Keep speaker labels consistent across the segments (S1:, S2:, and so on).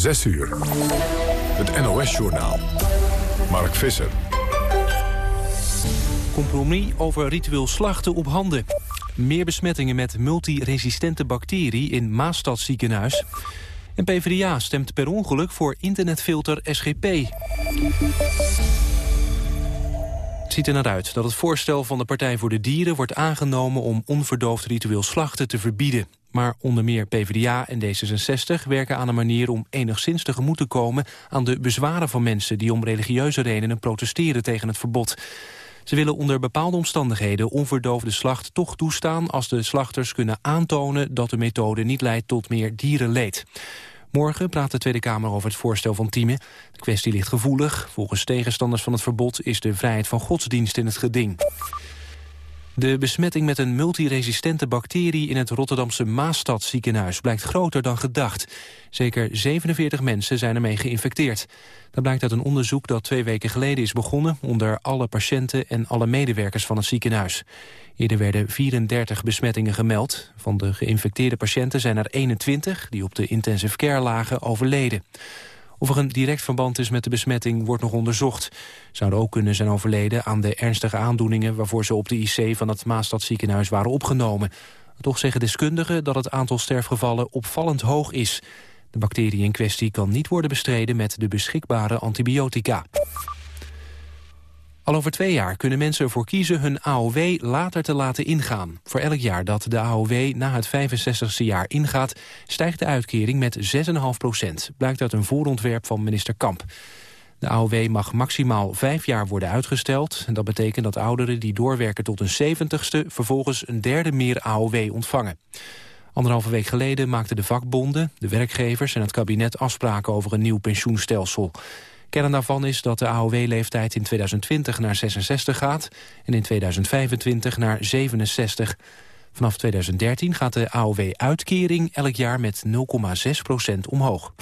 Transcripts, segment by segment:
S1: 6 uur. Het NOS-journaal. Mark Visser.
S2: Compromis over ritueel slachten op handen. Meer besmettingen met multiresistente bacterie in Maastadziekenhuis. En PvdA stemt per ongeluk voor internetfilter SGP. Het ziet er naar uit dat het voorstel van de Partij voor de Dieren wordt aangenomen om onverdoofd ritueel slachten te verbieden. Maar onder meer PvdA en D66 werken aan een manier om enigszins tegemoet te komen aan de bezwaren van mensen die om religieuze redenen protesteren tegen het verbod. Ze willen onder bepaalde omstandigheden onverdoofde slacht toch toestaan als de slachters kunnen aantonen dat de methode niet leidt tot meer dierenleed. Morgen praat de Tweede Kamer over het voorstel van Tieme. De kwestie ligt gevoelig. Volgens tegenstanders van het verbod is de vrijheid van godsdienst in het geding. De besmetting met een multiresistente bacterie in het Rotterdamse Maastadziekenhuis blijkt groter dan gedacht. Zeker 47 mensen zijn ermee geïnfecteerd. Dat blijkt uit een onderzoek dat twee weken geleden is begonnen onder alle patiënten en alle medewerkers van het ziekenhuis. Eerder werden 34 besmettingen gemeld. Van de geïnfecteerde patiënten zijn er 21 die op de intensive care lagen overleden. Of er een direct verband is met de besmetting wordt nog onderzocht. Zouden ook kunnen zijn overleden aan de ernstige aandoeningen... waarvoor ze op de IC van het Maastadziekenhuis waren opgenomen. Toch zeggen deskundigen dat het aantal sterfgevallen opvallend hoog is. De bacterie in kwestie kan niet worden bestreden met de beschikbare antibiotica. Al over twee jaar kunnen mensen ervoor kiezen hun AOW later te laten ingaan. Voor elk jaar dat de AOW na het 65ste jaar ingaat... stijgt de uitkering met 6,5 procent. Blijkt uit een voorontwerp van minister Kamp. De AOW mag maximaal vijf jaar worden uitgesteld. En dat betekent dat ouderen die doorwerken tot een 70ste... vervolgens een derde meer AOW ontvangen. Anderhalve week geleden maakten de vakbonden, de werkgevers en het kabinet afspraken over een nieuw pensioenstelsel. Kern daarvan is dat de AOW-leeftijd in 2020 naar 66 gaat... en in 2025 naar 67. Vanaf 2013 gaat de AOW-uitkering elk jaar met 0,6 procent omhoog.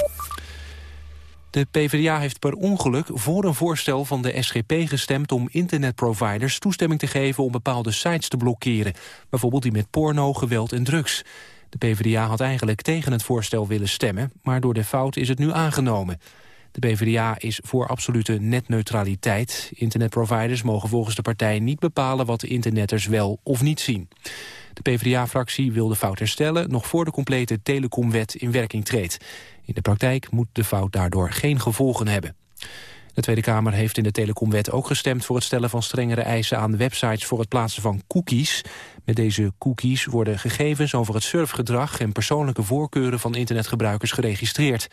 S2: De PvdA heeft per ongeluk voor een voorstel van de SGP gestemd... om internetproviders toestemming te geven om bepaalde sites te blokkeren. Bijvoorbeeld die met porno, geweld en drugs. De PvdA had eigenlijk tegen het voorstel willen stemmen... maar door de fout is het nu aangenomen. De PvdA is voor absolute netneutraliteit. Internetproviders mogen volgens de partij niet bepalen wat internetters wel of niet zien. De PvdA-fractie wil de fout herstellen nog voor de complete telecomwet in werking treedt. In de praktijk moet de fout daardoor geen gevolgen hebben. De Tweede Kamer heeft in de telecomwet ook gestemd voor het stellen van strengere eisen aan websites voor het plaatsen van cookies. Met deze cookies worden gegevens over het surfgedrag en persoonlijke voorkeuren van internetgebruikers geregistreerd.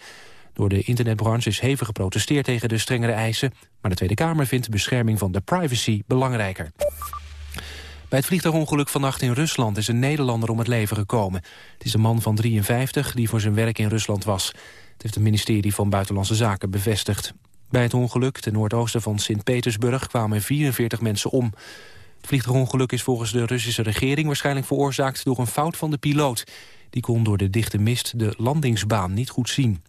S2: Door de internetbranche is hevig geprotesteerd tegen de strengere eisen... maar de Tweede Kamer vindt de bescherming van de privacy belangrijker. Bij het vliegtuigongeluk vannacht in Rusland is een Nederlander om het leven gekomen. Het is een man van 53 die voor zijn werk in Rusland was. Het heeft het ministerie van Buitenlandse Zaken bevestigd. Bij het ongeluk ten noordoosten van Sint-Petersburg kwamen 44 mensen om. Het vliegtuigongeluk is volgens de Russische regering waarschijnlijk veroorzaakt door een fout van de piloot. Die kon door de dichte mist de landingsbaan niet goed zien.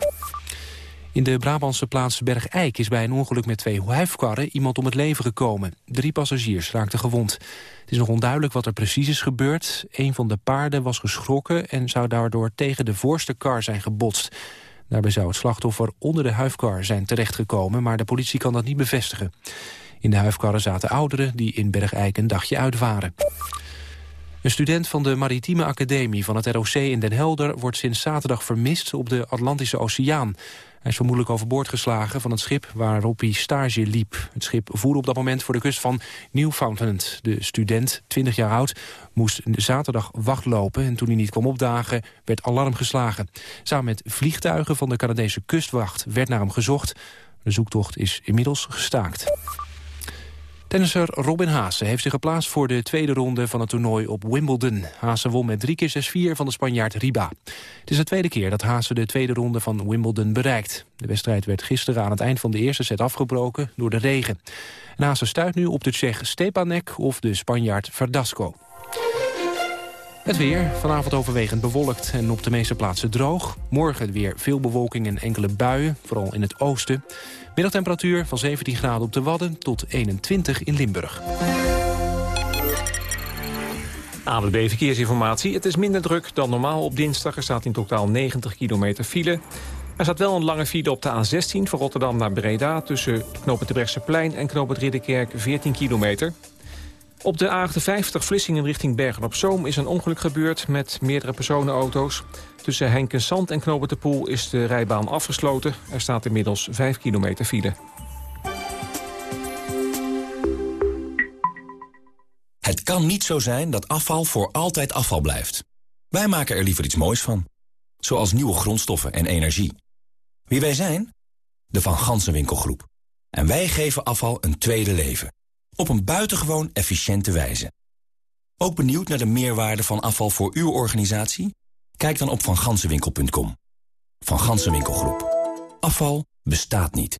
S2: In de Brabantse plaats Bergijk is bij een ongeluk met twee huifkarren iemand om het leven gekomen. Drie passagiers raakten gewond. Het is nog onduidelijk wat er precies is gebeurd. Een van de paarden was geschrokken en zou daardoor tegen de voorste kar zijn gebotst. Daarbij zou het slachtoffer onder de huifkar zijn terechtgekomen, maar de politie kan dat niet bevestigen. In de huifkarren zaten ouderen die in Bergijk een dagje uit waren. Een student van de Maritieme Academie van het ROC in Den Helder... wordt sinds zaterdag vermist op de Atlantische Oceaan. Hij is vermoedelijk overboord geslagen van het schip waarop hij stage liep. Het schip voer op dat moment voor de kust van Newfoundland. De student, 20 jaar oud, moest zaterdag wachtlopen... en toen hij niet kwam opdagen, werd alarm geslagen. Samen met vliegtuigen van de Canadese kustwacht werd naar hem gezocht. De zoektocht is inmiddels gestaakt. Tennisser Robin Haase heeft zich geplaatst voor de tweede ronde van het toernooi op Wimbledon. Haase won met 3 keer 6-4 van de Spanjaard Riba. Het is de tweede keer dat Haase de tweede ronde van Wimbledon bereikt. De wedstrijd werd gisteren aan het eind van de eerste set afgebroken door de regen. En Haase stuit nu op de Tsjech Stepanek of de Spanjaard Verdasco. Het weer, vanavond overwegend bewolkt en op de meeste plaatsen droog. Morgen weer veel bewolking en enkele buien, vooral in het oosten. Middagtemperatuur van 17 graden op de Wadden tot 21 in Limburg.
S3: AWB Verkeersinformatie. Het is minder druk dan normaal op dinsdag. Er staat in totaal 90 kilometer file. Er staat wel een lange file op de A16 van Rotterdam naar Breda... tussen knooppunt Brechtseplein en knooppunt Ridderkerk 14 kilometer. Op de A58 Vlissingen richting Bergen-op-Zoom is een ongeluk gebeurd... met meerdere personenauto's. Tussen Henkensand en Poel is de rijbaan afgesloten. Er staat inmiddels 5 kilometer file.
S4: Het kan niet zo zijn dat afval voor altijd afval blijft. Wij maken er liever iets moois van. Zoals nieuwe grondstoffen en energie. Wie wij zijn? De Van Gansenwinkelgroep. En wij geven afval een tweede leven. Op een buitengewoon efficiënte wijze. Ook benieuwd naar de meerwaarde van afval voor uw organisatie? Kijk dan op vangansenwinkel.com. Van Gansenwinkelgroep. Afval bestaat niet.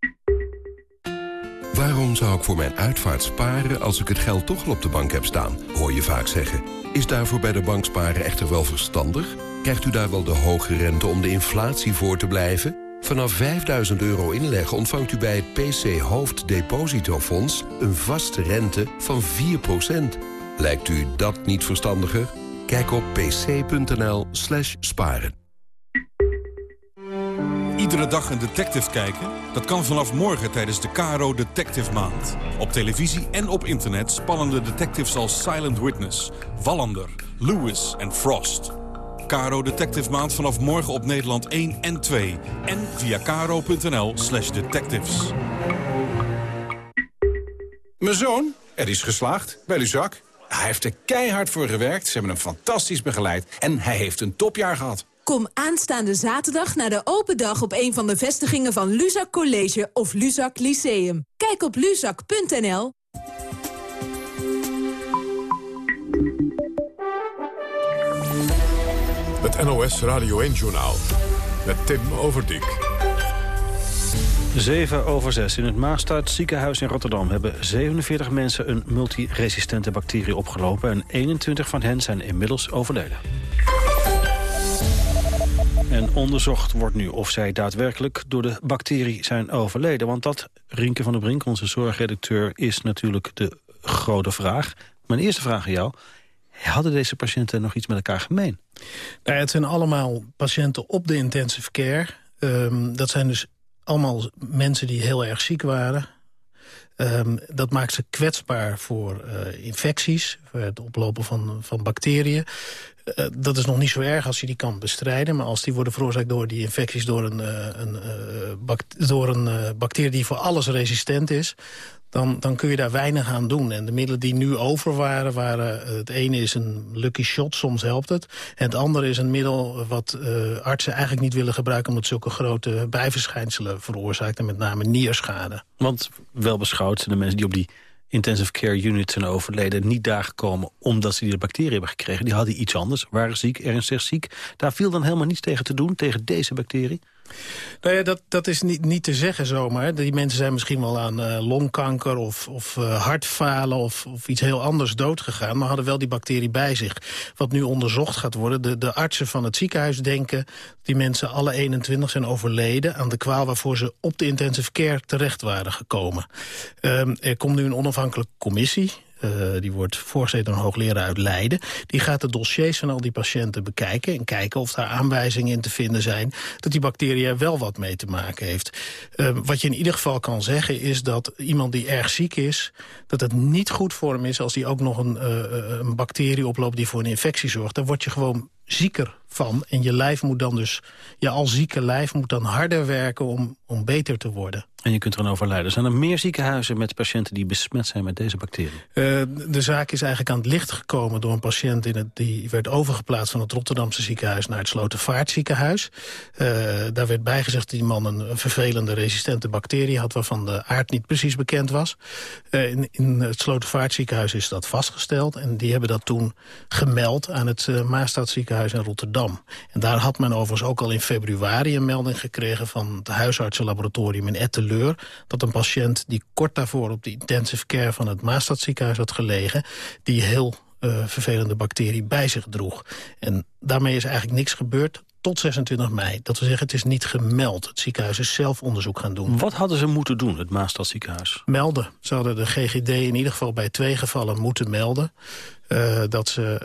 S5: Waarom zou ik voor mijn uitvaart sparen als ik het geld toch al op de bank heb staan? Hoor je vaak zeggen. Is daarvoor bij de bank sparen echter wel verstandig? Krijgt u daar wel de hoge rente om de inflatie voor te blijven? Vanaf 5000 euro inleggen ontvangt u bij het PC Hoofddepositofonds... een vaste rente van 4%. Lijkt u dat niet verstandiger? Kijk op pc.nl slash sparen.
S6: Iedere dag een detective kijken? Dat kan vanaf morgen tijdens de Caro Detective Maand. Op televisie en op internet spannende detectives als Silent Witness, Wallander, Lewis en Frost... Caro Detective Maand vanaf morgen op Nederland 1 en 2. En via caro.nl slash detectives.
S7: Mijn zoon, er is geslaagd bij Luzak. Hij heeft er keihard voor gewerkt, ze hebben hem fantastisch begeleid... en hij heeft een topjaar gehad.
S8: Kom aanstaande zaterdag naar de open dag op een van de vestigingen van Luzak College of Luzak Lyceum. Kijk op luzak.nl.
S1: Het NOS Radio 1-journaal met Tim Overdijk.
S9: 7 over 6. In het Maastad ziekenhuis in Rotterdam hebben 47 mensen een multiresistente bacterie opgelopen en 21 van hen zijn inmiddels overleden. En onderzocht wordt nu of zij daadwerkelijk door de bacterie zijn overleden. Want dat, Rinke van der Brink, onze zorgredacteur, is natuurlijk de grote vraag. Mijn eerste vraag aan jou. Hadden deze patiënten nog iets met elkaar gemeen?
S10: Nou, het zijn allemaal patiënten op de intensive care. Ehm, dat zijn dus allemaal mensen die heel erg ziek waren. Um, dat maakt ze kwetsbaar voor uh, infecties, voor het oplopen van, van bacteriën. Uh, dat is nog niet zo erg als je die kan bestrijden. Maar als die worden veroorzaakt door die infecties door een, uh, een, een bacterie die voor alles resistent is dan, dan kun je daar weinig aan doen. En de middelen die nu over waren, waren het ene is een lucky shot, soms helpt het. En het andere is een middel wat artsen eigenlijk niet willen gebruiken... omdat zulke grote bijverschijnselen veroorzaakt, en met name nierschade.
S9: Want wel beschouwd zijn de mensen die op die intensive care unit zijn overleden... niet daar gekomen omdat ze die bacterie hebben gekregen. Die hadden iets anders, waren ziek, ernstig ziek. Daar viel dan helemaal niets tegen te doen, tegen deze bacterie?
S10: Nou ja, dat, dat is niet, niet te zeggen zomaar. Die mensen zijn misschien wel aan uh, longkanker of, of uh, hartfalen of, of iets heel anders doodgegaan... maar hadden wel die bacterie bij zich. Wat nu onderzocht gaat worden, de, de artsen van het ziekenhuis denken... die mensen alle 21 zijn overleden aan de kwaal... waarvoor ze op de intensive care terecht waren gekomen. Um, er komt nu een onafhankelijke commissie uh, die wordt door een hoogleraar uit Leiden. Die gaat de dossiers van al die patiënten bekijken... en kijken of daar aanwijzingen in te vinden zijn... dat die bacterie er wel wat mee te maken heeft. Uh, wat je in ieder geval kan zeggen is dat iemand die erg ziek is... dat het niet goed voor hem is als hij ook nog een, uh, een bacterie oploopt... die voor een infectie zorgt. Dan word je gewoon zieker van. En je lijf moet dan dus, je al zieke lijf moet dan harder werken om, om beter te worden.
S9: En je kunt er dan overlijden. Zijn er meer ziekenhuizen met patiënten die besmet zijn met deze bacterie?
S10: Uh, de zaak is eigenlijk aan het licht gekomen door een patiënt... In het, die werd overgeplaatst van het Rotterdamse ziekenhuis naar het Slotervaartziekenhuis. Uh, daar werd bijgezegd dat die man een, een, vervelende resistente bacterie had... waarvan de aard niet precies bekend was. Uh, in, in, het Slotervaartziekenhuis is dat vastgesteld. En die hebben dat toen gemeld aan het uh, Maastadziekenhuis in Rotterdam. En daar had men overigens ook al in februari een melding gekregen... van het huisartsenlaboratorium in Etteleur dat een patiënt die kort daarvoor op de intensive care van het Maastadziekenhuis had gelegen... die heel uh, vervelende bacterie bij zich droeg. En daarmee is eigenlijk niks gebeurd tot 26 mei. Dat we zeggen, het is niet gemeld. Het ziekenhuis is zelf onderzoek gaan doen.
S9: Wat hadden ze moeten doen, het Maastadziekenhuis?
S10: Melden. Ze hadden de GGD in ieder geval bij twee gevallen moeten melden. Uh, dat ze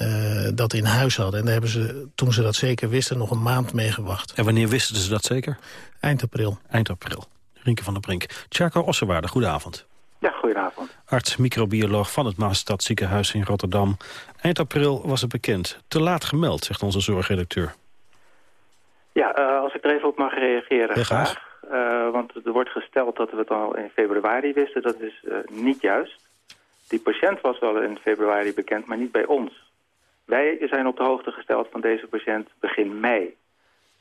S10: uh, dat in huis hadden. En daar hebben ze, toen ze dat zeker wisten, nog een maand mee gewacht.
S9: En wanneer wisten ze dat zeker?
S10: Eind april.
S9: Eind april. Rinke van der Brink. Tjarko Ossewaarde, goedenavond.
S11: Ja, goedenavond.
S9: Arts, microbioloog van het Maastad ziekenhuis in Rotterdam. Eind april was het bekend. Te laat gemeld, zegt onze zorgredacteur.
S11: Ja, uh, als ik er even op mag reageren. Ja, graag. Uh, want er wordt gesteld dat we het al in februari wisten. Dat is uh, niet juist. Die patiënt was wel in februari bekend, maar niet bij ons. Wij zijn op de hoogte gesteld van deze patiënt begin mei.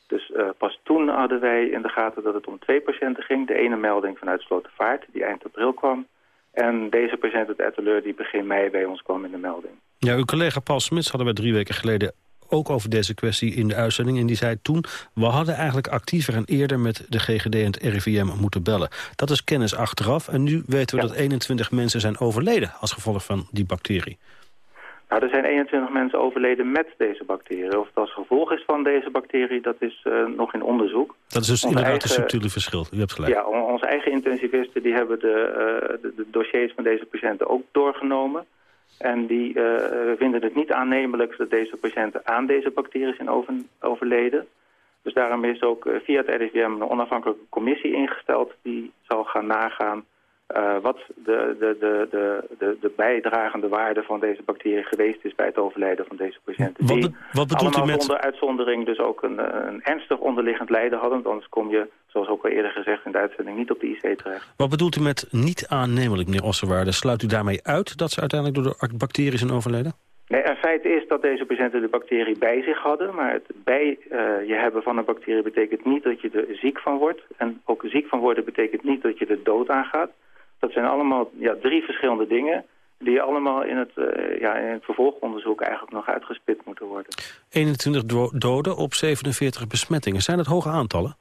S11: Dus pas toen hadden wij in de gaten dat het om twee patiënten ging. De ene melding vanuit Slotervaart, die eind april kwam. En deze patiënt uit Etteleur, die begin mei bij ons kwam in de melding.
S9: Ja, uw collega Paul Smits hadden we drie weken geleden ook over deze kwestie in de uitzending. En die zei toen, we hadden eigenlijk actiever en eerder met de GGD en het RIVM moeten bellen. Dat is kennis achteraf. En nu weten we dat 21 mensen zijn overleden als gevolg van die bacterie.
S11: Nou, er zijn 21 mensen overleden met deze bacterie. Of het als gevolg is van deze bacterie, dat is uh, nog in onderzoek.
S9: Dat is dus onze inderdaad eigen, een subtiele verschil. U hebt gelijk.
S11: Ja, onze eigen intensivisten die hebben de, uh, de, de, dossiers van deze patiënten ook doorgenomen. En die uh, vinden het niet aannemelijk dat deze patiënten aan deze bacterie zijn over, overleden. Dus daarom is ook via het RIVM een onafhankelijke commissie ingesteld... die zal gaan nagaan uh, wat de, de, de, de, de, bijdragende waarde van deze bacterie geweest is bij het overlijden van deze patiënten.
S9: Wat, be, wat bedoelt
S11: allemaal
S9: u met...
S11: zonder uitzondering dus ook een, een ernstig onderliggend lijden hadden. Want anders kom je, zoals ook al eerder gezegd in de uitzending, niet op de IC terecht.
S9: Wat bedoelt u met niet aannemelijk, meneer Osserwaarde? Sluit u daarmee uit dat ze uiteindelijk door de bacterie zijn overleden?
S11: Nee, een feit is dat deze patiënten de bacterie bij zich hadden. Maar het bij uh, je hebben van een bacterie betekent niet dat je er ziek van wordt. En ook ziek van worden betekent niet dat je er dood aan gaat. Dat zijn allemaal ja, drie verschillende dingen die allemaal in het, uh, ja, in het vervolgonderzoek eigenlijk nog uitgespit moeten worden.
S9: 21 doden op 47 besmettingen. Zijn dat hoge aantallen?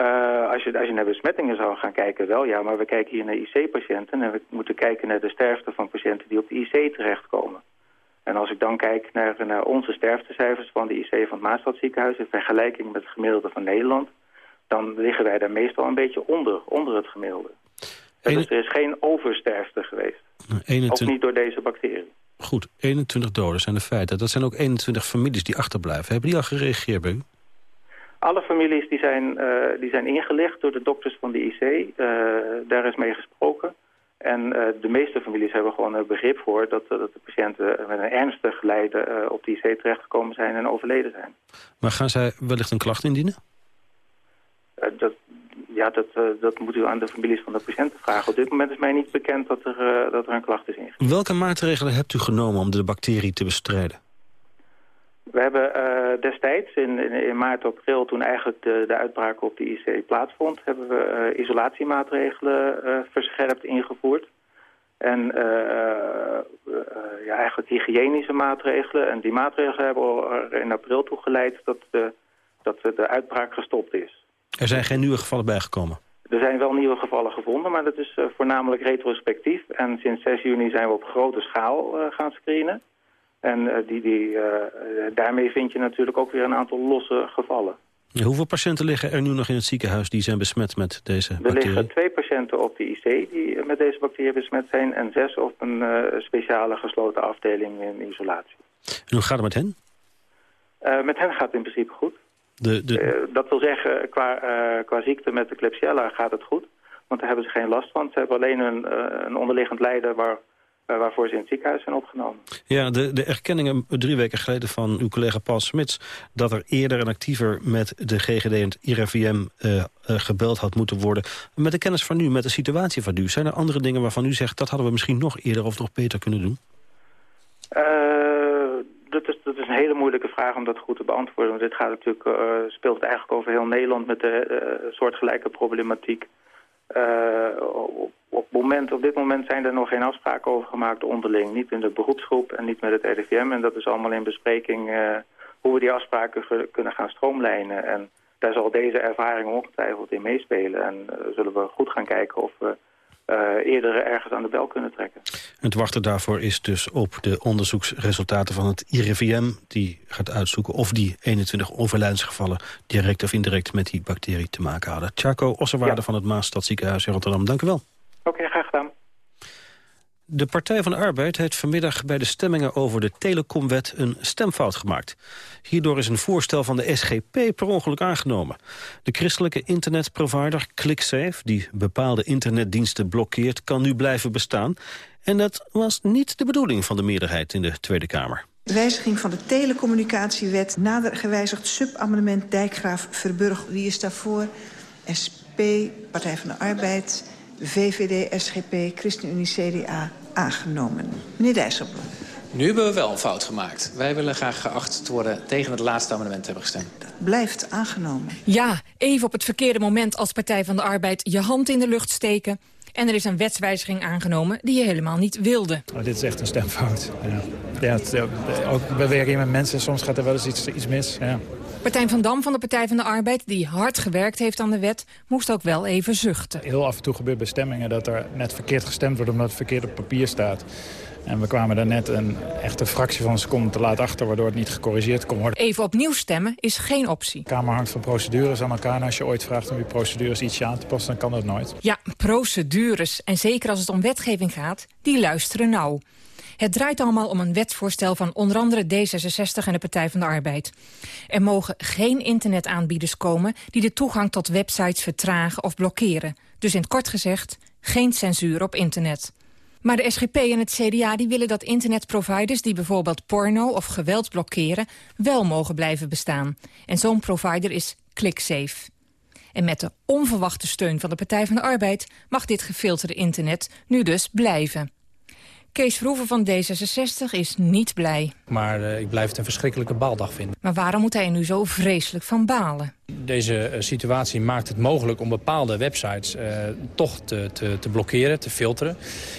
S11: Uh, als, je, als je naar besmettingen zou gaan kijken, wel ja. Maar we kijken hier naar IC-patiënten en we moeten kijken naar de sterfte van patiënten die op de IC terechtkomen. En als ik dan kijk naar, naar onze sterftecijfers van de IC van het Maastadziekenhuis... in vergelijking met het gemiddelde van Nederland... dan liggen wij daar meestal een beetje onder, onder het gemiddelde. Dus er is geen oversterfte geweest. 21... Ook niet door deze bacterie.
S9: Goed, 21 doden zijn de feiten. Dat zijn ook 21 families die achterblijven. Hebben die al gereageerd bij u?
S11: Alle families die zijn, uh, die zijn ingelicht door de dokters van de IC. Uh, daar is mee gesproken. En uh, de meeste families hebben gewoon een begrip voor... dat, dat de patiënten met een ernstig lijden op de IC terechtgekomen zijn en overleden zijn.
S9: Maar gaan zij wellicht een klacht indienen?
S11: dat, ja, dat, uh, dat moet u aan de families van de patiënten vragen. Op dit moment is mij niet bekend dat er, uh, dat er een klacht is ingediend.
S9: Welke maatregelen hebt u genomen om de bacterie te bestrijden?
S11: We hebben uh, destijds, in, in, in, maart, april, toen eigenlijk de, de uitbraak op de IC plaatsvond... hebben we isolatiemaatregelen verscherpt ingevoerd. En ja, eigenlijk hygiënische maatregelen. En die maatregelen hebben er in april toe geleid dat de, dat de uitbraak gestopt is.
S9: Er zijn geen nieuwe gevallen bijgekomen?
S11: Er zijn wel nieuwe gevallen gevonden, maar dat is uh, voornamelijk retrospectief. En sinds 6 juni zijn we op grote schaal uh, gaan screenen. En uh, die, die, daarmee vind je natuurlijk ook weer een aantal losse gevallen.
S9: Hoeveel patiënten liggen er nu nog in het ziekenhuis die zijn besmet met deze bacterie?
S11: Er liggen twee patiënten op de IC die met deze bacterie besmet zijn... en zes op een speciale gesloten afdeling in isolatie.
S9: En hoe gaat het met hen?
S11: met hen gaat het in principe goed.
S9: De, de...
S11: Uh, dat wil zeggen, qua, uh, qua ziekte met de Klebsiella gaat het goed. Want daar hebben ze geen last van. Ze hebben alleen een, uh, een onderliggend lijden waar, waarvoor ze in het ziekenhuis zijn opgenomen.
S9: Ja, de, de erkenningen drie weken geleden van uw collega Paul Smits... dat er eerder en actiever met de GGD en het IRVM gebeld had moeten worden. Met de kennis van nu, met de situatie van nu... zijn er andere dingen waarvan u zegt... dat hadden we misschien nog eerder of nog beter kunnen doen?
S11: Dat is, een hele moeilijke vraag om dat goed te beantwoorden. Want dit gaat natuurlijk, uh, speelt eigenlijk over heel Nederland met de uh, soortgelijke problematiek. Uh, op, op, moment, op dit moment zijn er nog geen afspraken over gemaakt onderling. Niet in de beroepsgroep en niet met het RIVM. En dat is allemaal in bespreking hoe we die afspraken kunnen gaan stroomlijnen. En daar zal deze ervaring ongetwijfeld in meespelen. En zullen we goed gaan kijken of we eerder ergens aan de bel kunnen trekken.
S9: Het wachten daarvoor is dus op de onderzoeksresultaten van het IRIVM... die gaat uitzoeken of die 21 overlijdensgevallen... direct of indirect met die bacterie te maken hadden. Chaco Osserwaarde van het Maasstadziekenhuis in Rotterdam, dank u wel.
S11: Oké, graag gedaan.
S9: De Partij van de Arbeid heeft vanmiddag bij de stemmingen over de telecomwet een stemfout gemaakt. Hierdoor is een voorstel van de SGP per ongeluk aangenomen. De christelijke internetprovider ClickSafe, die bepaalde internetdiensten blokkeert, kan nu blijven bestaan. En dat was niet de bedoeling van de meerderheid in de Tweede Kamer.
S12: Wijziging van de telecommunicatiewet, nader gewijzigd subamendement Dijkgraaf Verburg. Wie is daarvoor? SP, Partij van de Arbeid, VVD, SGP, ChristenUnie, CDA aangenomen. Meneer Dijsselbloem.
S13: Nu hebben we wel een fout gemaakt. Wij willen graag geacht worden tegen het laatste amendement hebben gestemd.
S12: Blijft aangenomen.
S14: Ja, even op het verkeerde moment als Partij van de Arbeid je hand in de lucht steken. En er is een wetswijziging aangenomen die je helemaal niet wilde.
S15: Oh, dit is echt een stemfout. Ja. Ja, het, ook, we werken met mensen, soms gaat er wel eens iets, iets mis. Ja.
S14: Martijn van Dam van de Partij van de Arbeid, die hard gewerkt heeft aan de wet, moest ook wel even zuchten.
S15: Heel af en toe gebeurt bij stemmingen dat er net verkeerd gestemd wordt omdat het verkeerd op papier staat. En we kwamen daar net een echte fractie van een seconde te laat achter... waardoor het niet gecorrigeerd kon worden.
S14: Even opnieuw stemmen is geen optie.
S15: De Kamer hangt van procedures aan elkaar. En als je ooit vraagt om die procedures ietsje aan te passen... dan kan dat nooit.
S14: Ja, procedures. En zeker als het om wetgeving gaat, die luisteren nauw. Het draait allemaal om een wetsvoorstel van onder andere D66 en de Partij van de Arbeid. Er mogen geen internetaanbieders komen die de toegang tot websites vertragen of blokkeren. Dus in het kort gezegd, geen censuur op internet. Maar de SGP en het CDA die willen dat internetproviders... die bijvoorbeeld porno of geweld blokkeren... wel mogen blijven bestaan. En zo'n provider is ClickSafe. En met de onverwachte steun van de Partij van de Arbeid... mag dit gefilterde internet nu dus blijven. Kees Verhoeven van D66 is niet blij.
S16: Maar uh, ik blijf het een verschrikkelijke baaldag vinden.
S14: Maar waarom moet hij er nu zo vreselijk van balen?
S16: Deze uh, situatie maakt het mogelijk om bepaalde websites uh, toch te, te, te, blokkeren, te filteren.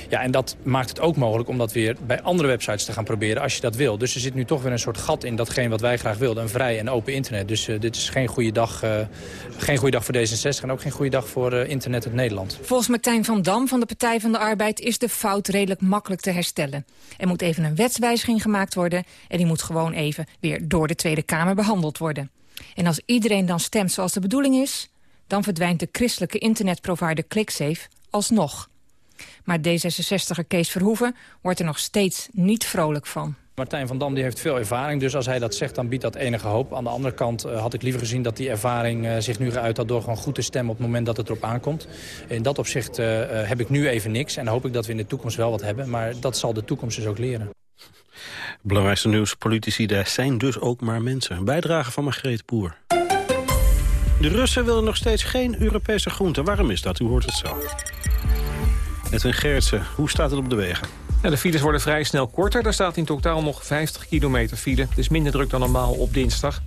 S16: Ja, en dat maakt het ook mogelijk om dat weer bij andere websites te gaan proberen als je dat wil. Dus er zit nu toch weer een soort gat in datgene wat wij graag wilden. Een vrij en open internet. Dus dit is geen goede, dag, geen goede dag voor D66 en ook geen goede dag voor internet in Nederland.
S14: Volgens Martijn van Dam van de Partij van de Arbeid is de fout redelijk makkelijk te herstellen. Er moet even een wetswijziging gemaakt worden... en die moet gewoon even weer door de Tweede Kamer behandeld worden. En als iedereen dan stemt zoals de bedoeling is... dan verdwijnt de christelijke internetprovider ClickSafe alsnog. Maar D66er Kees Verhoeven wordt er nog steeds niet vrolijk van.
S16: Martijn van Dam die heeft veel ervaring, dus als hij dat zegt, dan biedt dat enige hoop. Aan de andere kant uh, had ik liever gezien dat die ervaring uh, zich nu geuit had... door gewoon goed te stemmen op het moment dat het erop aankomt. In dat opzicht uh, heb ik nu even niks en hoop ik dat we in de toekomst wel wat hebben. Maar dat zal de toekomst dus ook leren.
S9: Belangrijkste nieuws, politici daar zijn dus ook maar mensen. Een bijdrage van Margreet Boer. De Russen willen nog steeds geen Europese groenten. Waarom is dat? U hoort het zo. Edwin Gerritsen, hoe staat het op de wegen?
S3: de files worden vrij snel korter. Er staat in totaal nog 50 kilometer file. Is minder druk dan normaal op dinsdag.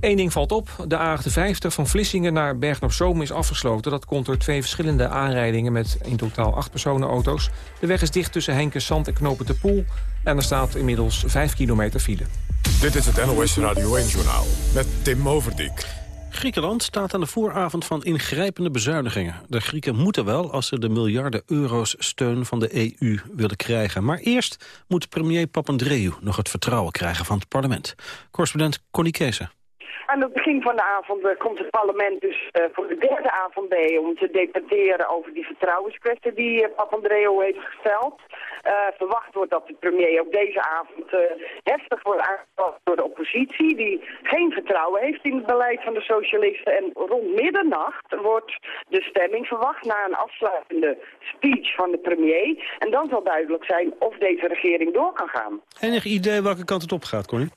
S3: Eén ding valt op. De A58 van Vlissingen naar Bergen-op-Zoom is afgesloten. Dat komt door twee verschillende aanrijdingen met in totaal acht personenauto's. De weg is dicht tussen Henkensand en Knopen de Poel. En er staat inmiddels 5 kilometer file.
S1: Dit is het NOS Radio 1-journaal met Tim Overdijk.
S9: Griekenland staat aan de vooravond van ingrijpende bezuinigingen. De Grieken moeten wel als ze de miljarden euro's steun van de EU willen krijgen. Maar eerst moet premier Papandreou nog het vertrouwen krijgen van het parlement. Correspondent Connie Kees.
S17: Aan het begin van de avond uh, komt het parlement dus uh, voor de derde avond bij om te debatteren over die vertrouwenskwestie die uh, Papandreou heeft gesteld. Verwacht wordt dat de premier ook deze avond heftig wordt aangepakt door de oppositie die geen vertrouwen heeft in het beleid van de socialisten. En rond middernacht wordt de stemming verwacht na een afsluitende speech van de premier. En dan zal duidelijk zijn of deze regering door kan gaan.
S9: Enig idee welke kant het op gaat, Connie?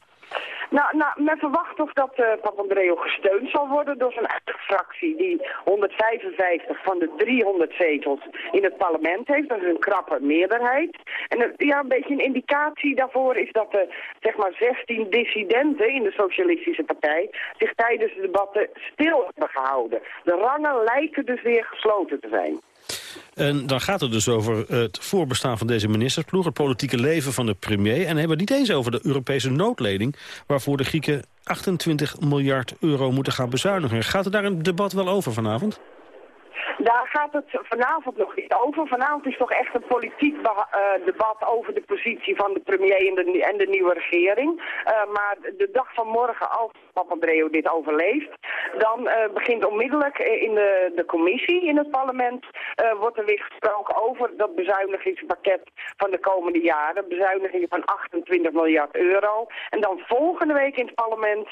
S17: Nou, nou, men verwacht toch dat uh, Papandreou gesteund zal worden door zijn eigen fractie... die 155 van de 300 zetels in het parlement heeft. Dat is een krappe meerderheid. En uh, ja, een beetje een indicatie daarvoor is dat de zeg maar 16 dissidenten in de Socialistische Partij... zich tijdens de debatten stil hebben gehouden. De rangen lijken dus weer gesloten te zijn.
S9: En dan gaat het dus over het voorbestaan van deze ministersploeg... het politieke leven van de premier. En hebben we het niet eens over de Europese noodlening... waarvoor de Grieken 28 miljard euro moeten gaan bezuinigen. Gaat er daar een debat wel over vanavond?
S17: Daar gaat het vanavond nog niet over. Vanavond is toch echt een politiek debat over de positie van de premier en de, en de nieuwe regering. maar de dag van morgen, als Papandreou dit overleeft, dan begint onmiddellijk in de, de commissie in het parlement, wordt er weer gesproken over dat bezuinigingspakket van de komende jaren. Bezuinigingen van 28 miljard euro. En dan volgende week in het parlement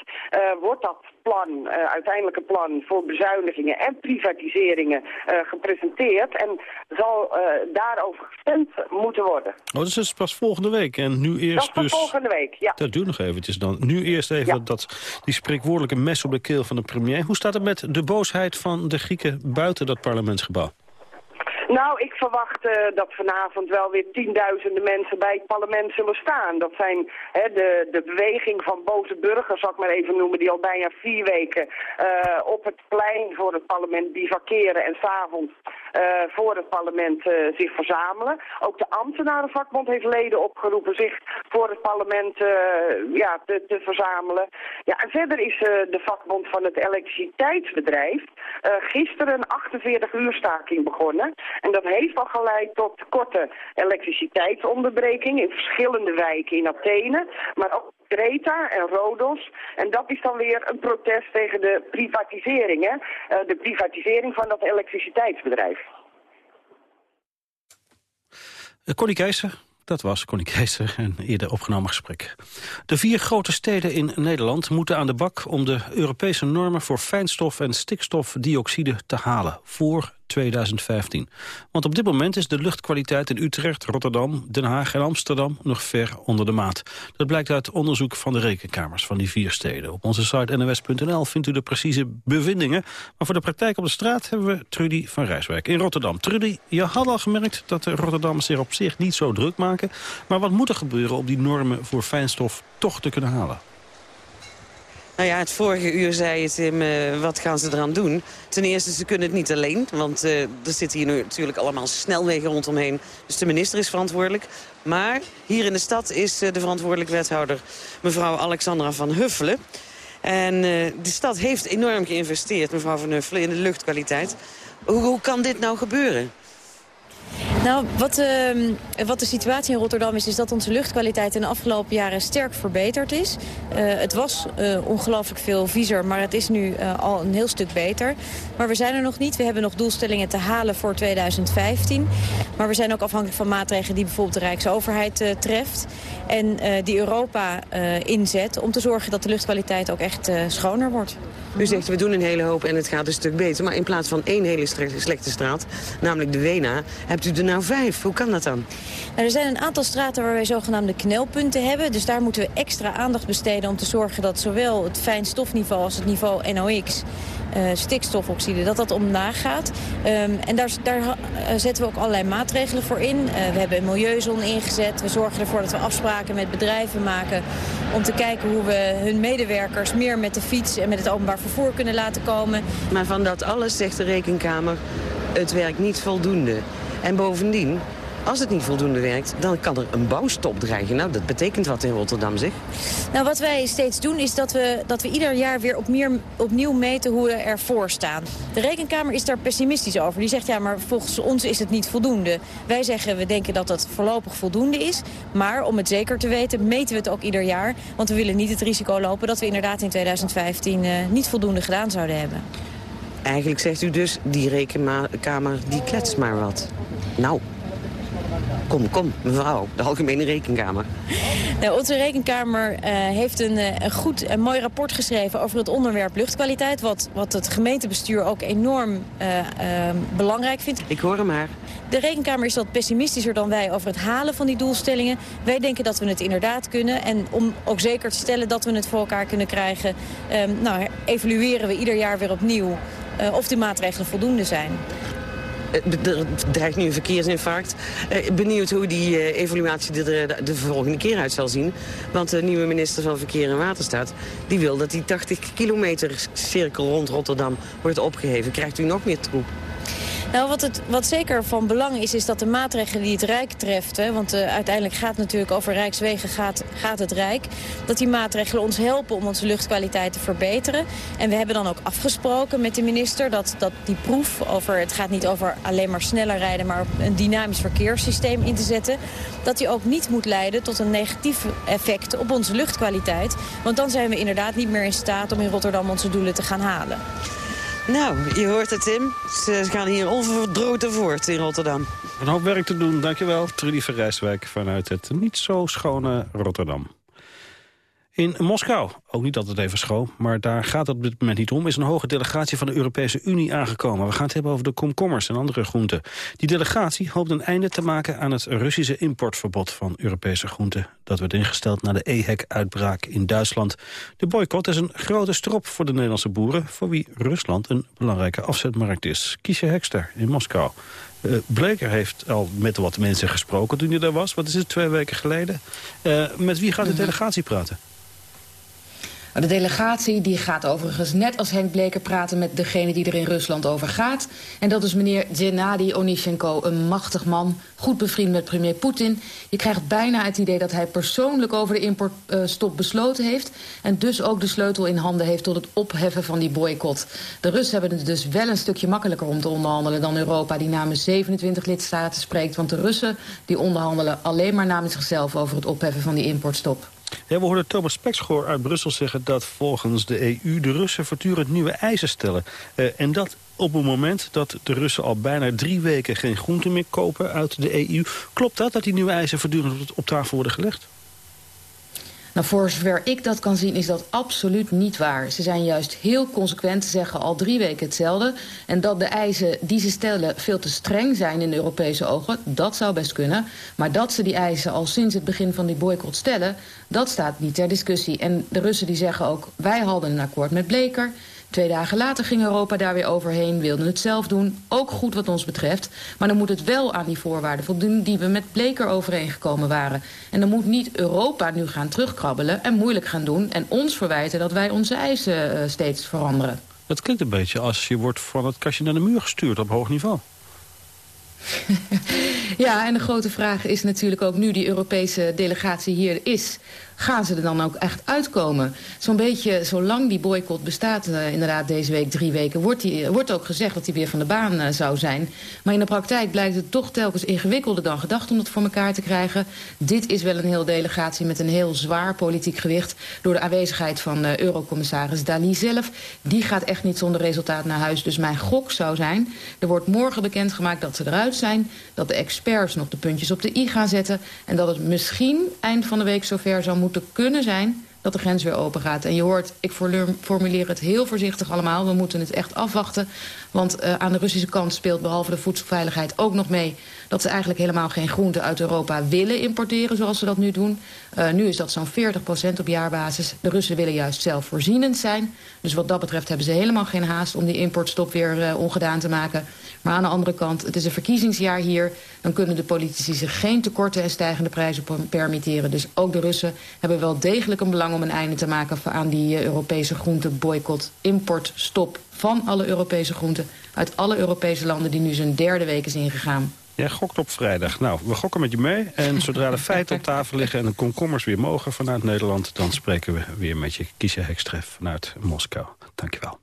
S17: wordt dat plan, uh, uiteindelijke plan voor bezuinigingen en privatiseringen uh, gepresenteerd. En zal uh, daarover gestemd moeten worden.
S9: Oh, dat is dus pas volgende week. En nu eerst
S17: dat
S9: dus...
S17: volgende week, ja.
S9: Dat duurt nog eventjes dan. Nu eerst even ja. dat, die spreekwoordelijke mes op de keel van de premier. Hoe staat het met de boosheid van de Grieken buiten dat parlementsgebouw?
S17: Nou, ik verwacht uh, dat vanavond wel weer tienduizenden mensen bij het parlement zullen staan. Dat zijn hè, de, de beweging van boze burgers, zal ik maar even noemen, die al bijna vier weken uh, op het plein voor het parlement bivakeren en s'avonds voor het parlement zich verzamelen. Ook de ambtenarenvakbond heeft leden opgeroepen zich voor het parlement ja, te, te, verzamelen. Ja, en verder is de vakbond van het elektriciteitsbedrijf gisteren een 48 uur staking begonnen. En dat heeft al geleid tot korte elektriciteitsonderbreking in verschillende wijken in Athene. Maar ook Kreta en Rodos. En dat is dan weer een protest tegen de privatisering, hè? Uh, de privatisering van dat elektriciteitsbedrijf.
S9: Uh, Connie dat was Connie Keizer, een eerder opgenomen gesprek. De vier grote steden in Nederland moeten aan de bak om de Europese normen voor fijnstof en stikstofdioxide te halen voor 2015. Want op dit moment is de luchtkwaliteit in Utrecht, Rotterdam, Den Haag en Amsterdam nog ver onder de maat. Dat blijkt uit onderzoek van de rekenkamers van die vier steden. Op onze site nws.nl vindt u de precieze bevindingen. Maar voor de praktijk op de straat hebben we Trudy van Rijswijk in Rotterdam. Trudy, je had al gemerkt dat de Rotterdammers zich op zich niet zo druk maken. Maar wat moet er gebeuren om die normen voor fijnstof toch te kunnen halen?
S18: Nou ja, het vorige uur zei je, Tim, uh, wat gaan ze eraan doen? Ten eerste, ze kunnen het niet alleen, want uh, er zitten hier nu natuurlijk allemaal snelwegen rondomheen. Dus de minister is verantwoordelijk. Maar hier in de stad is uh, de verantwoordelijk wethouder mevrouw Alexandra van Huffelen. En de stad heeft enorm geïnvesteerd, mevrouw van Huffelen, in de luchtkwaliteit. Hoe kan dit nou gebeuren?
S19: Nou, wat, uh, wat de situatie in Rotterdam is, is dat onze luchtkwaliteit in de afgelopen jaren sterk verbeterd is. Uh, het was uh, ongelooflijk veel viezer, maar het is nu al een heel stuk beter. Maar we zijn er nog niet. We hebben nog doelstellingen te halen voor 2015. Maar we zijn ook afhankelijk van maatregelen die bijvoorbeeld de Rijksoverheid treft. En die Europa inzet om te zorgen dat de luchtkwaliteit ook echt schoner wordt.
S18: U zegt, we doen een hele hoop en het gaat een stuk beter. Maar in plaats van één hele slechte straat, namelijk de Wena, hebt u er nou vijf. Hoe kan dat dan?
S19: Nou, er zijn een aantal straten waar wij zogenaamde knelpunten hebben. Dus daar moeten we extra aandacht besteden om te zorgen dat zowel het fijnstofniveau als het niveau NOx... Uh, stikstofoxide, dat dat omlaag gaat. Um, en daar, daar uh, zetten we ook allerlei maatregelen voor in. Uh, we hebben een milieuzone ingezet. We zorgen ervoor dat we afspraken met bedrijven maken... om te kijken hoe we hun medewerkers meer met de fiets en met het openbaar vervoer kunnen laten komen.
S18: Maar van dat alles zegt de Rekenkamer, het werkt niet voldoende. En bovendien, als het niet voldoende werkt, dan kan er een bouwstop dreigen. Nou, dat betekent wat in Rotterdam, zeg.
S19: Nou, wat wij steeds doen is dat we, dat we ieder jaar weer opnieuw, opnieuw meten hoe we ervoor staan. De Rekenkamer is daar pessimistisch over. Die zegt, ja, maar volgens ons is het niet voldoende. Wij zeggen, we denken dat dat voorlopig voldoende is. Maar om het zeker te weten, meten we het ook ieder jaar. Want we willen niet het risico lopen dat we inderdaad in 2015 uh, niet voldoende gedaan zouden hebben.
S18: Eigenlijk zegt u dus, die rekenkamer, die kletst maar wat. Nou, kom, kom, mevrouw, de Algemene Rekenkamer.
S19: Nou, onze Rekenkamer uh, heeft een, uh, een goed en mooi rapport geschreven over het onderwerp luchtkwaliteit. Wat, wat het gemeentebestuur ook enorm uh, belangrijk vindt.
S18: Ik hoor hem maar.
S19: De Rekenkamer is wat pessimistischer dan wij over het halen van die doelstellingen. Wij denken dat we het inderdaad kunnen. En om ook zeker te stellen dat we het voor elkaar kunnen krijgen... Um, nou, evalueren we ieder jaar weer opnieuw of die maatregelen voldoende zijn.
S18: Er dreigt nu een verkeersinfarct. Benieuwd hoe die evaluatie er de volgende keer uit zal zien. Want de nieuwe minister van Verkeer en Waterstaat... die wil dat die 80 kilometer cirkel rond Rotterdam wordt opgeheven. Krijgt u nog meer troep?
S19: Nou, wat, het, wat zeker van belang is, is dat de maatregelen die het Rijk treft... Hè, want uh, uiteindelijk gaat natuurlijk over Rijkswegen gaat, gaat het Rijk... dat die maatregelen ons helpen om onze luchtkwaliteit te verbeteren. En we hebben dan ook afgesproken met de minister dat, dat die proef over... het gaat niet over alleen maar sneller rijden, maar een dynamisch verkeerssysteem in te zetten... dat die ook niet moet leiden tot een negatief effect op onze luchtkwaliteit. Want dan zijn we inderdaad niet meer in staat om in Rotterdam onze doelen te gaan halen.
S18: Nou, je hoort het, Tim. Ze gaan hier onverdroten voort in Rotterdam.
S9: Een hoop werk te doen, dankjewel. Trudy van Rijswijk vanuit het niet zo schone Rotterdam. In Moskou, ook niet altijd even schoon, maar daar gaat het op dit moment niet om... is een hoge delegatie van de Europese Unie aangekomen. We gaan het hebben over de komkommers en andere groenten. Die delegatie hoopt een einde te maken aan het Russische importverbod van Europese groenten. Dat werd ingesteld na de EHEC-uitbraak in Duitsland. De boycott is een grote strop voor de Nederlandse boeren... voor wie Rusland een belangrijke afzetmarkt is. Kiesje Hekster in Moskou. Uh, Bleker heeft al met wat mensen gesproken toen hij daar was. Wat is het, twee weken geleden? Uh, met wie gaat de delegatie praten?
S20: De delegatie die gaat overigens net als Henk Bleker praten met degene die er in Rusland over gaat. En dat is meneer Gennady Onyshenko, een machtig man, goed bevriend met premier Poetin. Je krijgt bijna het idee dat hij persoonlijk over de importstop besloten heeft. En dus ook de sleutel in handen heeft tot het opheffen van die boycott. De Russen hebben het dus wel een stukje makkelijker om te onderhandelen dan Europa die namens 27 lidstaten spreekt. Want de Russen die onderhandelen alleen maar namens zichzelf over het opheffen van die importstop.
S9: We hoorden Thomas Spekschoor uit Brussel zeggen dat volgens de EU de Russen voortdurend nieuwe eisen stellen. Uh, en dat op het moment dat de Russen al bijna drie weken geen groenten meer kopen uit de EU. Klopt dat, dat die nieuwe eisen voortdurend op tafel worden gelegd?
S20: Nou, voor zover ik dat kan zien is dat absoluut niet waar. Ze zijn juist heel consequent, ze zeggen al drie weken hetzelfde. En dat de eisen die ze stellen veel te streng zijn in de Europese ogen... dat zou best kunnen. Maar dat ze die eisen al sinds het begin van die boycott stellen... dat staat niet ter discussie. En de Russen die zeggen ook, wij hadden een akkoord met Bleker... Twee dagen later ging Europa daar weer overheen, wilden het zelf doen. Ook goed wat ons betreft. Maar dan moet het wel aan die voorwaarden voldoen die we met Bleker overeengekomen waren. En dan moet niet Europa nu gaan terugkrabbelen en moeilijk gaan doen... en ons verwijten dat wij onze eisen uh, steeds veranderen.
S9: Dat klinkt een beetje als je wordt van het kastje naar de muur gestuurd op hoog niveau.
S20: ja, en de grote vraag is natuurlijk ook nu die Europese delegatie hier is gaan ze er dan ook echt uitkomen? Zo'n beetje, zolang die boycott bestaat, uh, inderdaad deze week drie weken... Wordt, die, wordt ook gezegd dat hij weer van de baan uh, zou zijn. Maar in de praktijk blijkt het toch telkens ingewikkelder dan gedacht... om dat voor elkaar te krijgen. Dit is wel een heel delegatie met een heel zwaar politiek gewicht... door de aanwezigheid van eurocommissaris Dali zelf. Die gaat echt niet zonder resultaat naar huis. Dus mijn gok zou zijn... er wordt morgen bekendgemaakt dat ze eruit zijn... dat de experts nog de puntjes op de i gaan zetten... en dat het misschien eind van de week zover zou moeten moeten kunnen zijn dat de grens weer open gaat. En je hoort, ik formuleer het heel voorzichtig allemaal. We moeten het echt afwachten. Want uh, aan de Russische kant speelt behalve de voedselveiligheid ook nog mee... dat ze eigenlijk helemaal geen groenten uit Europa willen importeren zoals ze dat nu doen. Uh, nu is dat zo'n 40% op jaarbasis. De Russen willen juist zelfvoorzienend zijn. Dus wat dat betreft hebben ze helemaal geen haast om die importstop weer uh, ongedaan te maken. Maar aan de andere kant, het is een verkiezingsjaar hier. Dan kunnen de politici zich geen tekorten en stijgende prijzen permitteren. Dus ook de Russen hebben wel degelijk een belang om een einde te maken... aan die Europese groenteboycott, importstop van alle Europese groenten... uit alle Europese landen die nu zijn derde week is ingegaan.
S9: Jij gokt op vrijdag. Nou, we gokken met je mee. En zodra de feiten op tafel liggen en de komkommers weer mogen vanuit Nederland... dan spreken we weer met je Kiesje Hekstref vanuit Moskou. Dankjewel.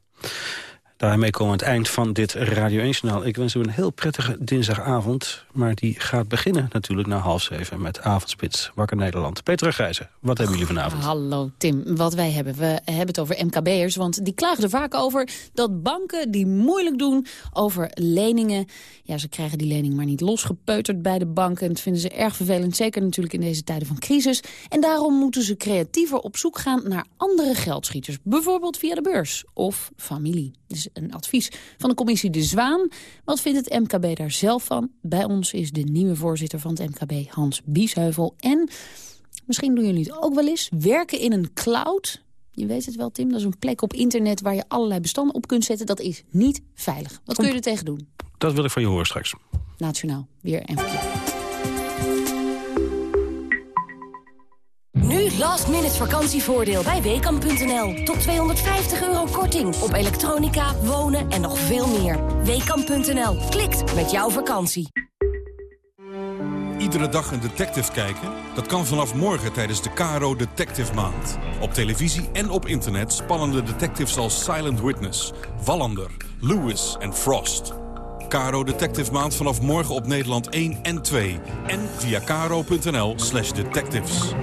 S9: Daarmee komen we het eind van dit Radio 1-journaal. Ik wens u een heel prettige dinsdagavond. Maar die gaat beginnen natuurlijk na half zeven met Avondspits. Wakker Nederland. Peter Gijzen, wat hebben jullie vanavond?
S21: Hallo Tim, wat wij hebben. We hebben het over MKB'ers, want die klagen er vaak over... dat banken die moeilijk doen over leningen. Ja, ze krijgen die lening maar niet losgepeuterd bij de banken. En dat vinden ze erg vervelend, zeker natuurlijk in deze tijden van crisis. En daarom moeten ze creatiever op zoek gaan naar andere geldschieters. Bijvoorbeeld via de beurs of familie. Dus een advies van de commissie De Zwaan. Wat vindt het MKB daar zelf van? Bij ons is de nieuwe voorzitter van het MKB, Hans Biesheuvel. En misschien doen jullie het ook wel eens, werken in een cloud... Je weet het wel, Tim, dat is een plek op internet waar je allerlei bestanden op kunt zetten. Dat is niet veilig. Wat kun je er tegen doen?
S9: Dat wil ik van je horen straks.
S21: Nationaal, weer en verkeer.
S22: Last minute vakantievoordeel bij Weekamp.nl. Tot 250 euro korting op elektronica, wonen en nog veel meer. Weekamp.nl. Klikt met jouw vakantie.
S6: Iedere dag een detective kijken? Dat kan vanaf morgen tijdens de KRO Detective Maand. Op televisie en op internet spannende detectives als Silent Witness, Wallander, Lewis en Frost. KRO Detective Maand vanaf morgen op Nederland 1 en 2. En via kro.nl slash detectives.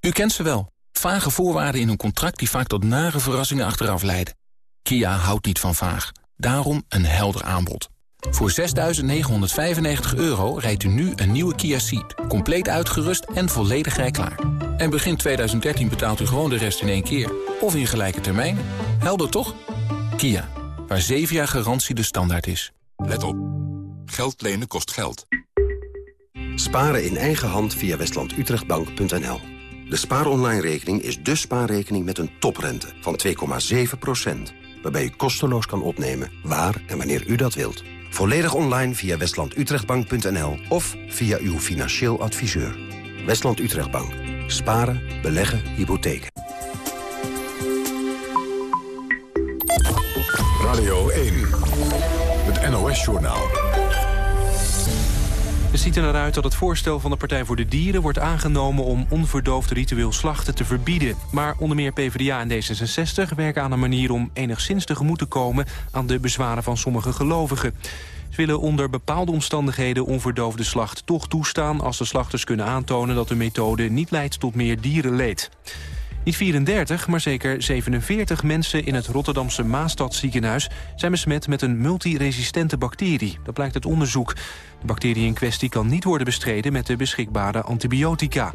S23: U kent ze wel. Vage voorwaarden in een contract die vaak tot nare verrassingen achteraf leiden. Kia houdt niet van vaag. Daarom een helder aanbod. Voor 6.995 euro rijdt u nu een nieuwe Kia Ceed. Compleet uitgerust en volledig rijklaar. En begin 2013 betaalt u gewoon de rest in één keer. Of in gelijke termijn. Helder toch? Kia, waar 7 jaar garantie de standaard is.
S1: Let op. Geld lenen kost geld.
S5: Sparen in eigen hand via westlandutrechtbank.nl. De spaaronline-rekening is de spaarrekening met een toprente van 2,7%. Waarbij u kosteloos kan opnemen waar en wanneer u dat wilt. Volledig online via westlandutrechtbank.nl of via uw financieel adviseur. Westland Utrechtbank. Sparen, beleggen, hypotheken.
S1: Radio 1. Het NOS-journaal.
S2: Het ziet er naar uit dat het voorstel van de Partij voor de Dieren wordt aangenomen om onverdoofd ritueel slachten te verbieden. Maar onder meer PvdA en D66 werken aan een manier om enigszins tegemoet te komen aan de bezwaren van sommige gelovigen. Ze willen onder bepaalde omstandigheden onverdoofde slacht toch toestaan als de slachters kunnen aantonen dat de methode niet leidt tot meer dierenleed. Niet 34, maar zeker 47 mensen in het Rotterdamse Maastadziekenhuis... zijn besmet met een multiresistente bacterie. Dat blijkt uit onderzoek. De bacterie in kwestie kan niet worden bestreden met de beschikbare antibiotica.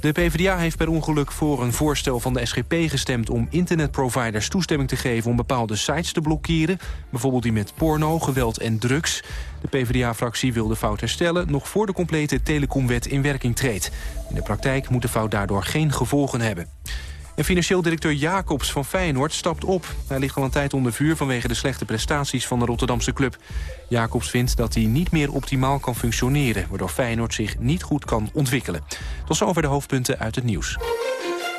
S2: De PvdA heeft per ongeluk voor een voorstel van de SGP gestemd... om internetproviders toestemming te geven om bepaalde sites te blokkeren. Bijvoorbeeld die met porno, geweld en drugs. De PvdA-fractie wil de fout herstellen... nog voor de complete telecomwet in werking treedt. In de praktijk moet de fout daardoor geen gevolgen hebben. En financieel directeur Jacobs van Feyenoord stapt op. Hij ligt al een tijd onder vuur vanwege de slechte prestaties van de Rotterdamse club. Jacobs vindt dat hij niet meer optimaal kan functioneren... waardoor Feyenoord zich niet goed kan ontwikkelen. Tot zover de hoofdpunten uit het nieuws.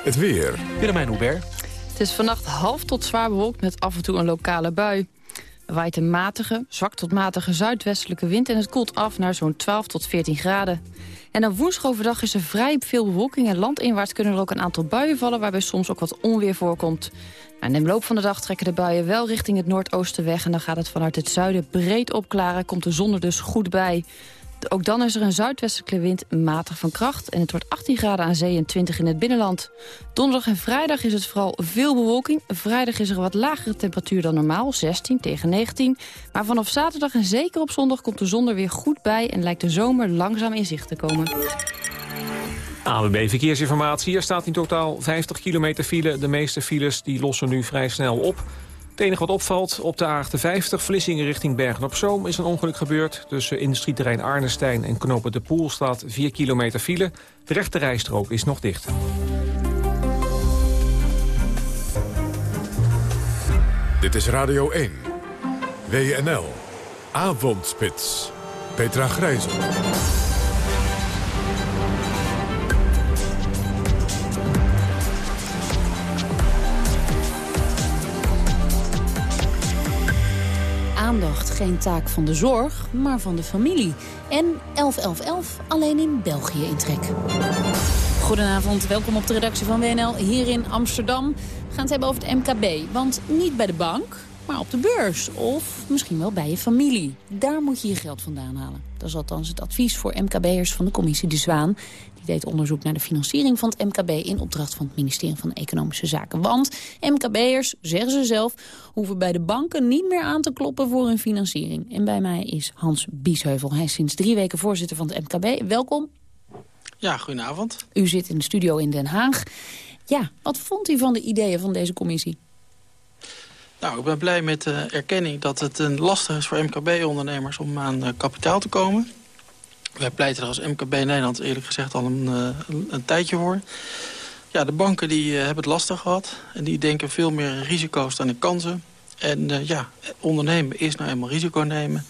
S1: Het weer.
S2: Willemijn Hubert.
S24: Het is vannacht half tot zwaar bewolkt met af en toe een lokale bui. Waait een matige, zwak tot matige zuidwestelijke wind... en het koelt af naar zo'n 12 tot 14 graden. En dan woensdag is er vrij veel bewolking... en landinwaarts kunnen er ook een aantal buien vallen... waarbij soms ook wat onweer voorkomt. Nou, in de loop van de dag trekken de buien wel richting het noordoosten weg... en dan gaat het vanuit het zuiden breed opklaren, komt de zon er dus goed bij. Ook dan is er een zuidwestelijke wind matig van kracht... en het wordt 18 graden aan zee en 20 in het binnenland. Donderdag en vrijdag is het vooral veel bewolking. Vrijdag is er een wat lagere temperatuur dan normaal, 16 tegen 19. Maar vanaf zaterdag en zeker op zondag komt de zon er weer goed bij... en lijkt de zomer langzaam in zicht te komen.
S3: ANWB Verkeersinformatie. Er staat in totaal 50 kilometer file. De meeste files die lossen nu vrij snel op. Het enige wat opvalt, op de A58 Vlissingen richting Bergen-op-Zoom... is een ongeluk gebeurd. Tussen industrieterrein Arnestein en Knopen de Poel staat 4 kilometer file. De rechte rijstrook is nog dicht.
S1: Dit is Radio 1. WNL. Avondspits. Petra Grijzel.
S21: Aandacht geen taak van de zorg, maar van de familie. En 111111 alleen in België in trek. Goedenavond, welkom op de redactie van WNL hier in Amsterdam. We gaan het hebben over het MKB, want niet bij de bank, maar op de beurs. Of misschien wel bij je familie. Daar moet je je geld vandaan halen. Dat is althans het advies voor MKB'ers van de commissie De Zwaan. Die deed onderzoek naar de financiering van het MKB... in opdracht van het ministerie van Economische Zaken. Want MKB'ers, zeggen ze zelf, hoeven bij de banken niet meer aan te kloppen voor hun financiering. En bij mij is Hans Biesheuvel. Hij is sinds drie weken voorzitter van het MKB. Welkom.
S25: Ja, goedenavond.
S21: U zit in de studio in Den Haag. Ja, wat vond u van de ideeën van deze commissie?
S25: Nou, ik ben blij met de erkenning dat het een lastig is voor MKB-ondernemers om aan uh, kapitaal te komen. Wij pleiten er als MKB Nederland eerlijk gezegd al een, uh, een tijdje voor. Ja, de banken die uh, hebben het lastig gehad. En die denken veel meer risico's dan in kansen. En ja, ondernemen is nou eenmaal risico nemen.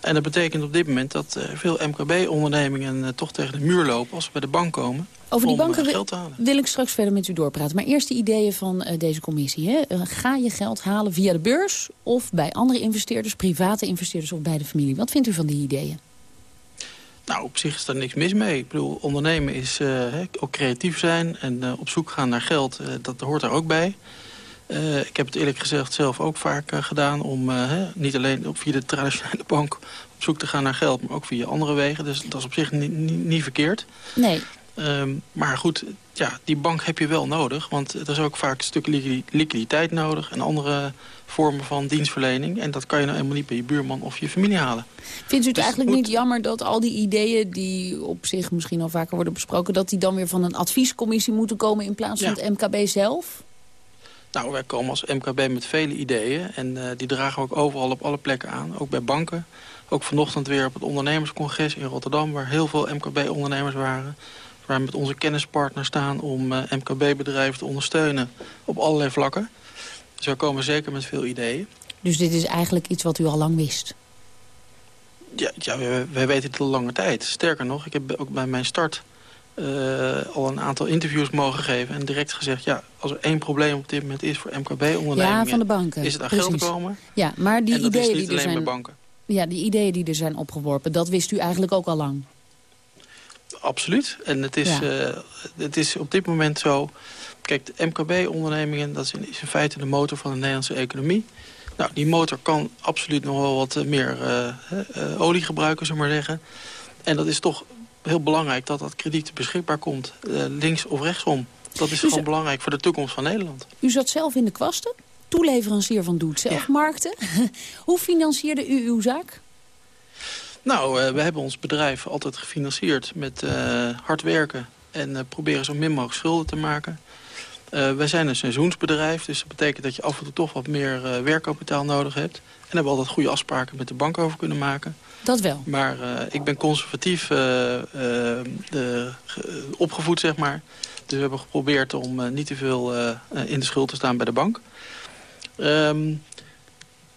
S25: En dat betekent op dit moment dat uh, veel MKB-ondernemingen uh, toch tegen de muur lopen als ze bij de bank komen.
S21: Over die
S25: om,
S21: banken
S25: geld te halen.
S21: wil ik straks verder met u doorpraten. Maar eerst de ideeën van deze commissie. Hè? ga je geld halen via de beurs of bij andere investeerders, private investeerders of bij de familie? Wat vindt u van die ideeën?
S25: Nou, op zich is daar niks mis mee. Ik bedoel, ondernemen is ook creatief zijn en op zoek gaan naar geld. dat hoort daar ook bij. Uh, ik heb het eerlijk gezegd zelf ook vaak uh, gedaan... om uh, hè, niet alleen via de traditionele bank op zoek te gaan naar geld... maar ook via andere wegen. Dus dat is op zich niet verkeerd.
S21: Nee.
S25: Um, maar goed, ja, die bank heb je wel nodig. Want er is ook vaak een stuk liquiditeit nodig... en andere vormen van dienstverlening. En dat kan je nou helemaal niet bij je buurman of je familie halen.
S21: Vindt u het dus eigenlijk niet jammer dat al die ideeën... die op zich misschien al vaker worden besproken... dat die dan weer van een adviescommissie moeten komen... in plaats van ja. het MKB zelf?
S25: Nou, wij komen als MKB met vele ideeën. En uh, die dragen we ook overal op alle plekken aan. Ook bij banken. Ook vanochtend weer op het ondernemerscongres in Rotterdam... waar heel veel MKB-ondernemers waren. Waar we met onze kennispartners staan om uh, MKB-bedrijven te ondersteunen... op allerlei vlakken. Dus we komen zeker met veel ideeën.
S21: Dus dit is eigenlijk iets wat u al lang wist?
S25: Ja, ja wij, wij weten het al lange tijd. Sterker nog, ik heb ook bij mijn start uh, al een aantal interviews mogen geven. En direct gezegd, ja, als er één probleem op dit moment is voor MKB-ondernemingen...
S21: Ja, van de banken.
S25: Is het aan
S21: Precies.
S25: geld komen.
S21: Ja, maar die ideeën die er
S25: alleen
S21: zijn...
S25: bij banken.
S21: Ja, die ideeën die er zijn opgeworpen, dat wist u eigenlijk ook al lang.
S25: Absoluut. En het is,
S21: Ja.
S25: uh, het is op dit moment zo... Kijk, de MKB-ondernemingen, dat is in, is in feite de motor van de Nederlandse economie. Nou, die motor kan absoluut nog wel wat eh, meer uh, uh, olie gebruiken, zullen we maar zeggen. En dat is toch heel belangrijk dat dat krediet beschikbaar komt, uh, links of rechtsom. Dat is gewoon belangrijk voor de toekomst van Nederland.
S21: U zat zelf in de kwasten, toeleverancier van Doe-het-zelf-markten. Hoe financierde u uw zaak?
S25: Nou, uh, we hebben ons bedrijf altijd gefinancierd met uh, hard werken... en uh, proberen zo min mogelijk schulden te maken. Wij zijn een seizoensbedrijf, dus dat betekent dat je af en toe toch wat meer werkkapitaal nodig hebt. En hebben we altijd goede afspraken met de bank over kunnen maken.
S21: Dat wel.
S25: Maar uh, ik ben conservatief de, ge, opgevoed, zeg maar. Dus we hebben geprobeerd om niet te veel in de schuld te staan bij de bank. Um,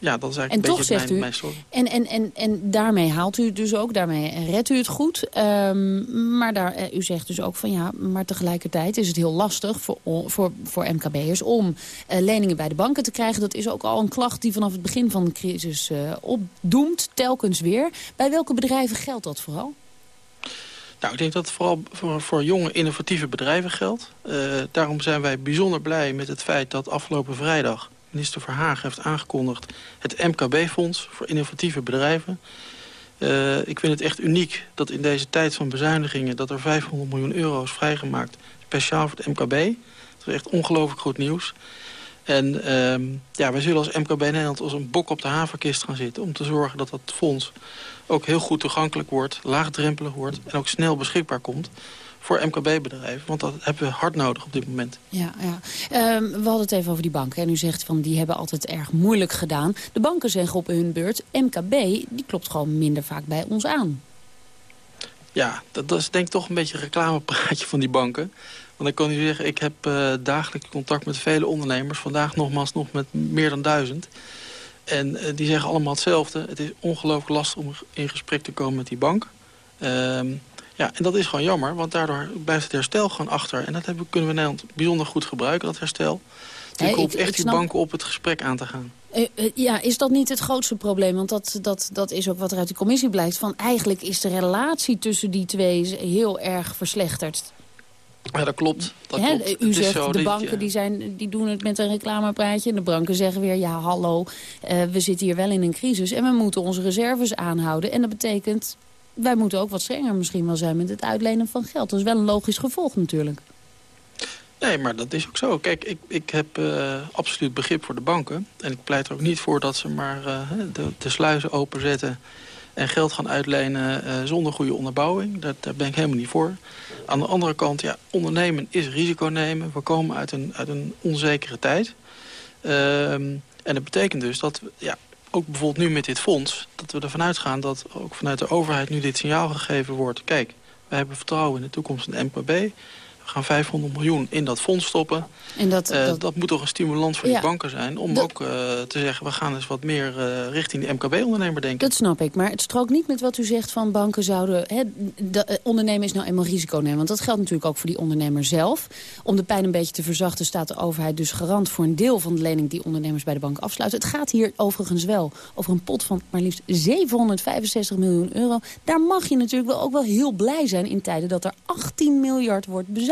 S25: ja, dat is eigenlijk
S21: En
S25: een
S21: toch
S25: beetje
S21: zegt
S25: mijn,
S21: u,
S25: mijn
S21: en, en, en, en daarmee haalt u het dus ook, daarmee redt u het goed. Um, maar daar, eh, u zegt dus ook van ja, maar tegelijkertijd is het heel lastig voor, voor, voor MKB'ers om uh, leningen bij de banken te krijgen. Dat is ook al een klacht die vanaf het begin van de crisis uh, opdoemt, telkens weer. Bij welke bedrijven geldt dat vooral?
S25: Nou, ik denk dat het vooral voor, voor jonge innovatieve bedrijven geldt. Daarom zijn wij bijzonder blij met het feit dat afgelopen vrijdag minister Verhagen heeft aangekondigd... het MKB-fonds voor innovatieve bedrijven. Uh, ik vind het echt uniek dat in deze tijd van bezuinigingen... dat er 500 miljoen euro is vrijgemaakt speciaal voor het MKB. Dat is echt ongelooflijk goed nieuws. En uh, ja, wij zullen als MKB Nederland als een bok op de haverkist gaan zitten... om te zorgen dat dat fonds ook heel goed toegankelijk wordt, laagdrempelig wordt... en ook snel beschikbaar komt voor MKB-bedrijven. Want dat hebben we hard nodig op dit moment.
S21: Ja, ja. Um, we hadden het even over die banken. En u zegt van die hebben altijd erg moeilijk gedaan. De banken zeggen op hun beurt, MKB die klopt gewoon minder vaak bij ons aan.
S25: Ja, dat, dat is denk ik toch een beetje een reclamepraatje van die banken. Want ik kan u zeggen, ik heb uh, dagelijks contact met vele ondernemers. Vandaag nogmaals nog met meer dan duizend. En uh, die zeggen allemaal hetzelfde. Het is ongelooflijk lastig om in gesprek te komen met die bank. Um, ja, en dat is gewoon jammer, want daardoor blijft het herstel gewoon achter. En dat hebben, kunnen we in Nederland bijzonder goed gebruiken, dat herstel. Dus ik echt die snap... banken op het gesprek aan te gaan.
S21: Uh, uh, ja, is dat niet het grootste probleem? Want dat, dat, dat is ook wat er uit de commissie blijkt. Van eigenlijk is de relatie tussen die twee heel erg verslechterd.
S25: Ja, dat klopt. Dat
S21: Hè,
S25: klopt.
S21: U zegt,
S25: zo
S21: de banken die zijn, die doen het met een reclamepraatje. En de banken zeggen weer, ja hallo, uh, we zitten hier wel in een crisis. En we moeten onze reserves aanhouden. En dat betekent, wij moeten ook wat strenger misschien wel zijn met het uitlenen van geld. Dat is wel een logisch gevolg natuurlijk.
S25: Nee, maar dat is ook zo. Kijk, ik, ik heb uh, absoluut begrip voor de banken. En ik pleit er ook niet voor dat ze maar uh, de, de sluizen openzetten... en geld gaan uitlenen uh, zonder goede onderbouwing. Dat, daar ben ik helemaal niet voor. Aan de andere kant, ja, ondernemen is risico nemen. We komen uit een, uit een onzekere tijd. Um, en dat betekent dus dat, ja, ook bijvoorbeeld nu met dit fonds... dat we ervan uitgaan dat ook vanuit de overheid nu dit signaal gegeven wordt... kijk, we hebben vertrouwen in de toekomst van de MKB... We gaan 500 miljoen in dat fonds stoppen.
S21: En dat,
S25: Eh,
S21: dat...
S25: dat moet toch een stimulans voor
S21: Ja.
S25: die banken zijn... om
S21: Dat-
S25: ook eh, te zeggen, we gaan eens wat meer eh, richting de MKB-ondernemer denken.
S21: Dat snap ik, maar het strookt niet met wat u zegt van banken zouden... Hè, de, ondernemen is nou eenmaal risico nemen. Want dat geldt natuurlijk ook voor die ondernemer zelf. Om de pijn een beetje te verzachten staat de overheid dus garant... voor een deel van de lening die ondernemers bij de bank afsluiten. Het gaat hier overigens wel over een pot van maar liefst 765 miljoen euro. Daar mag je natuurlijk wel ook wel heel blij zijn in tijden dat er 18 miljard wordt bezuinigd.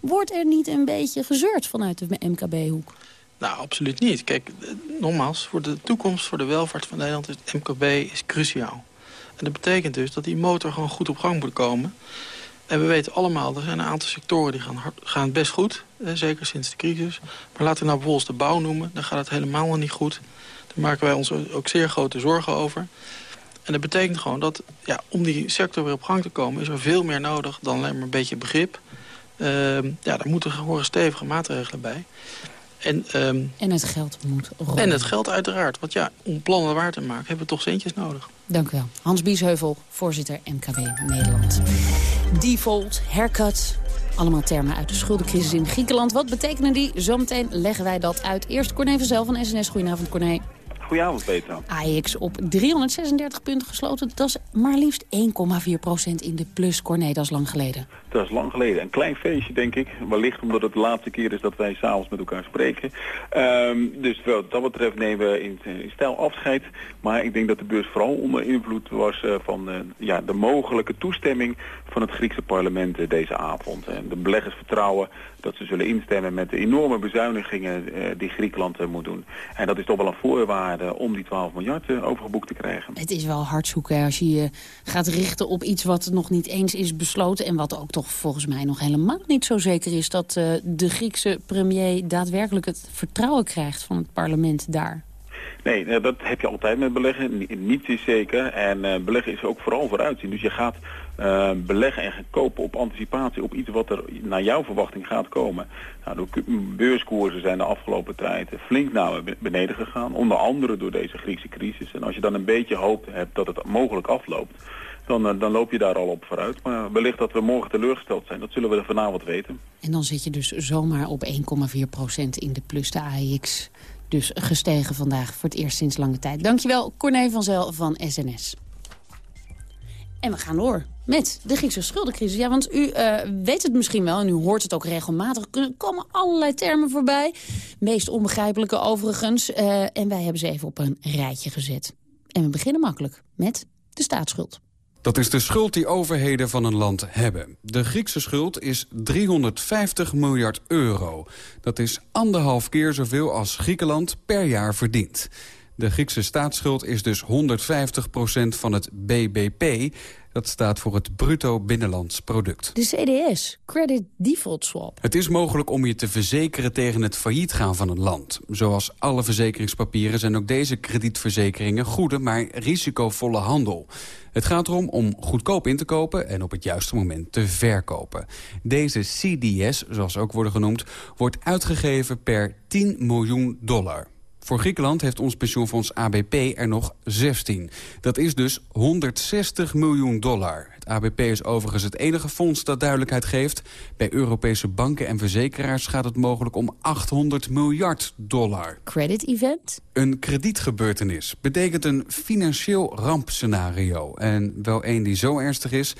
S21: Wordt er niet een beetje gezeurd vanuit de MKB-hoek?
S25: Nou, absoluut niet. Kijk, eh, nogmaals, voor de toekomst, voor de welvaart van Nederland... is het MKB is cruciaal. En dat betekent dus dat die motor gewoon goed op gang moet komen. En we weten allemaal, er zijn een aantal sectoren die gaan, hard, gaan best goed. Zeker sinds de crisis. Maar laten we nou bijvoorbeeld de bouw noemen. Dan gaat het helemaal niet goed. Daar maken wij ons ook zeer grote zorgen over. En dat betekent gewoon dat ja, om die sector weer op gang te komen... is er veel meer nodig dan alleen maar een beetje begrip. Ehm, ja, daar moeten horen stevige maatregelen bij. En, ehm,
S21: En het geld moet rollen.
S25: en het geld uiteraard. Want ja, om plannen waar te maken hebben we toch centjes nodig.
S21: Dank u wel. Hans Biesheuvel, voorzitter MKB Nederland. Default, haircut, allemaal termen uit de schuldencrisis in Griekenland. Wat betekenen die? Zometeen leggen wij dat uit. Eerst Corné van Zel van SNS. Goedenavond, Corné.
S26: Goedenavond, Petra.
S21: AX op 336 punten gesloten. Dat is maar liefst 1,4 procent in de plus. Corné, dat is lang geleden.
S26: Dat is lang geleden. Een klein feestje, denk ik. Wellicht omdat het de laatste keer is dat wij s'avonds met elkaar spreken. Ehm, dus wat dat betreft nemen we in, in stijl afscheid. Maar ik denk dat de beurs vooral onder invloed was eh, van eh, ja, de mogelijke toestemming van het Griekse parlement eh, deze avond. En de beleggers vertrouwen dat ze zullen instemmen met de enorme bezuinigingen eh, die Griekenland eh, moet doen. En dat is toch wel een voorwaarde om die 12 miljard eh, overgeboekt te krijgen.
S21: Het is wel hard zoeken als je je gaat richten op iets wat nog niet eens is besloten... en wat ook toch volgens mij nog helemaal niet zo zeker is... dat eh, de Griekse premier daadwerkelijk het vertrouwen krijgt van het parlement daar.
S26: Nee, eh, dat heb je altijd met beleggen. Ni- Niets is zeker. En eh, beleggen is ook vooral vooruitzien. Dus je gaat eh, beleggen en kopen op anticipatie op iets wat er naar jouw verwachting gaat komen. Nou, de beurskoersen zijn de afgelopen tijd flink naar be- beneden gegaan. Onder andere door deze Griekse crisis. En als je dan een beetje hoop hebt dat het mogelijk afloopt, dan, eh, dan loop je daar al op vooruit. Maar wellicht dat we morgen teleurgesteld zijn, dat zullen we vanavond weten.
S21: En dan zit je dus zomaar op 1,4 procent in de plus de AEX. Dus gestegen vandaag voor het eerst sinds lange tijd. Dankjewel, Corné van Zel van SNS. En we gaan door met de Griekse schuldencrisis. Ja, want u eh, weet het misschien wel en u hoort het ook regelmatig. Er komen allerlei termen voorbij. Meest onbegrijpelijke overigens. Eh, en wij hebben ze even op een rijtje gezet. En we beginnen makkelijk met de staatsschuld.
S27: Dat is de schuld die overheden van een land hebben. De Griekse schuld is 350 miljard euro. Dat is anderhalf keer zoveel als Griekenland per jaar verdient. De Griekse staatsschuld is dus 150% van het BBP. Dat staat voor het bruto binnenlands product.
S21: De CDS, Credit Default Swap.
S27: Het is mogelijk om je te verzekeren tegen het failliet gaan van een land. Zoals alle verzekeringspapieren zijn ook deze kredietverzekeringen goede, maar risicovolle handel. Het gaat erom om goedkoop in te kopen en op het juiste moment te verkopen. Deze CDS, zoals ze ook worden genoemd, wordt uitgegeven per 10 miljoen dollar. Voor Griekenland heeft ons pensioenfonds ABP er nog 16. Dat is dus 160 miljoen dollar. Het ABP is overigens het enige fonds dat duidelijkheid geeft. Bij Europese banken en verzekeraars gaat het mogelijk om 800 miljard dollar.
S21: Credit event?
S27: Een kredietgebeurtenis betekent een financieel rampscenario. En wel een die zo ernstig is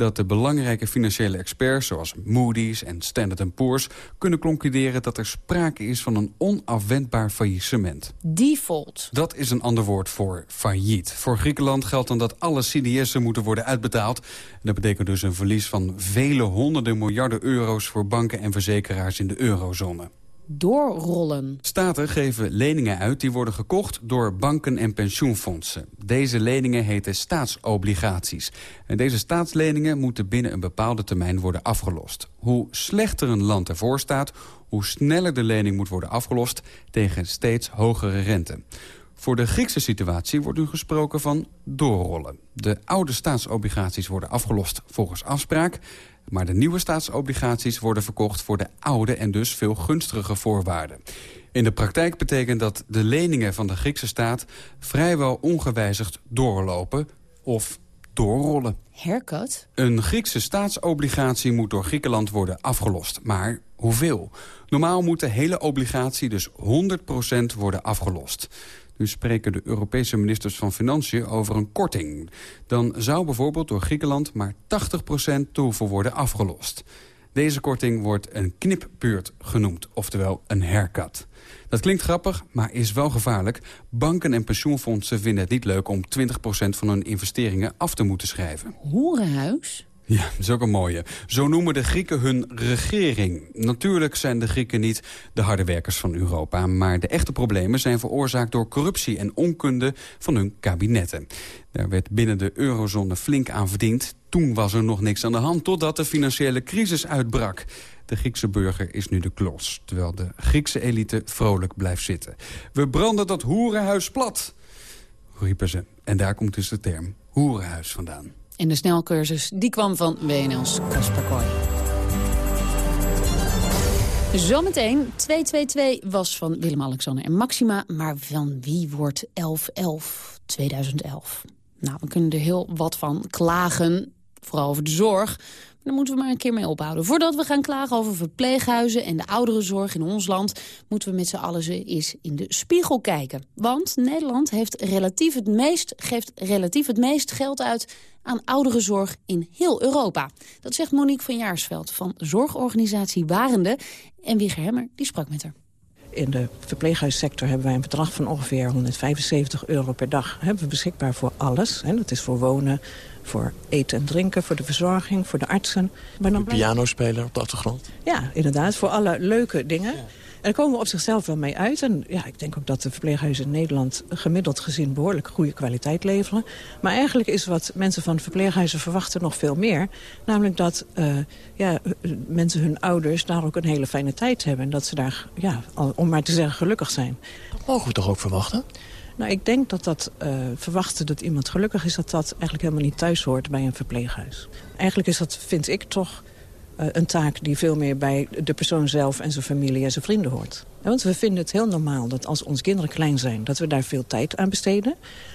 S27: dat de belangrijke financiële experts... zoals Moody's en Standard Poor's kunnen concluderen... dat er sprake is van een onafwendbaar faillissement.
S21: Default.
S27: Dat is een ander woord voor failliet. Voor Griekenland geldt dan dat alle CDS'en moeten worden uitbetaald. En dat betekent dus een verlies van vele honderden miljarden euro's... voor banken en verzekeraars in de eurozone
S21: doorrollen.
S27: Staten geven leningen uit die worden gekocht door banken en pensioenfondsen. Deze leningen heten staatsobligaties. En deze staatsleningen moeten binnen een bepaalde termijn worden afgelost. Hoe slechter een land ervoor staat, hoe sneller de lening moet worden afgelost tegen steeds hogere rente. Voor de Griekse situatie wordt nu gesproken van doorrollen. De oude staatsobligaties worden afgelost volgens afspraak... maar de nieuwe staatsobligaties worden verkocht voor de oude en dus veel gunstige voorwaarden. In de praktijk betekent dat de leningen van de Griekse staat vrijwel ongewijzigd doorlopen of doorrollen.
S21: haircut?
S27: Een Griekse staatsobligatie moet door Griekenland worden afgelost. Maar hoeveel? Normaal moet de hele obligatie dus 100% worden afgelost. Nu spreken de Europese ministers van Financiën over een korting. Dan zou bijvoorbeeld door Griekenland maar 80% te hoeven worden afgelost. Deze korting wordt een knipbeurt genoemd, oftewel een haircut. Dat klinkt grappig, maar is wel gevaarlijk. Banken en pensioenfondsen vinden het niet leuk om 20% van hun investeringen af te moeten schrijven.
S21: Hoerenhuis?
S27: Ja, dat is ook een mooie. Zo noemen de Grieken hun regering. Natuurlijk zijn de Grieken niet de harde werkers van Europa... maar de echte problemen zijn veroorzaakt door corruptie en onkunde van hun kabinetten. Daar werd binnen de eurozone flink aan verdiend. Toen was er nog niks aan de hand, totdat de financiële crisis uitbrak. De Griekse burger is nu de klos, terwijl de Griekse elite vrolijk blijft zitten. We branden dat hoerenhuis plat, riepen ze. En daar komt dus de term hoerenhuis vandaan.
S21: En de snelcursus die kwam van WNL's Kasper Kooi. Zometeen 222 was van Willem-Alexander en Maxima. Maar van wie wordt 1111 2011? Nou, we kunnen er heel wat van klagen, vooral over de zorg. Daar moeten we maar een keer mee ophouden. Voordat we gaan klagen over verpleeghuizen en de ouderenzorg in ons land... moeten we met z'n allen eens in de spiegel kijken. Want Nederland heeft relatief het meest, geeft relatief het meest geld uit aan ouderenzorg in heel Europa. Dat zegt Monique van Jaarsveld van zorgorganisatie Warende. En Wieger Hemmer die sprak met haar.
S28: In de verpleeghuissector hebben wij een bedrag van ongeveer 175 euro per dag. Hebben we beschikbaar voor alles. Hè. Dat is voor wonen, voor eten en drinken, voor de verzorging, voor de artsen.
S29: Maar dan pianospeler op de achtergrond?
S28: Ja, inderdaad. Voor alle leuke dingen. En daar komen we op zichzelf wel mee uit. En ja, ik denk ook dat de verpleeghuizen in Nederland gemiddeld gezien behoorlijk goede kwaliteit leveren. Maar eigenlijk is wat mensen van verpleeghuizen verwachten nog veel meer. Namelijk dat uh, ja, mensen hun ouders daar ook een hele fijne tijd hebben. En dat ze daar, ja, om maar te zeggen, gelukkig zijn.
S29: Dat mogen we toch ook verwachten?
S28: Nou, ik denk dat dat uh, verwachten dat iemand gelukkig is... dat dat eigenlijk helemaal niet thuis hoort bij een verpleeghuis. Eigenlijk is dat, vind ik toch, uh, een taak die veel meer bij de persoon zelf... en zijn familie en zijn vrienden hoort. Want we vinden het heel normaal dat als onze kinderen klein zijn... dat we daar veel tijd aan besteden.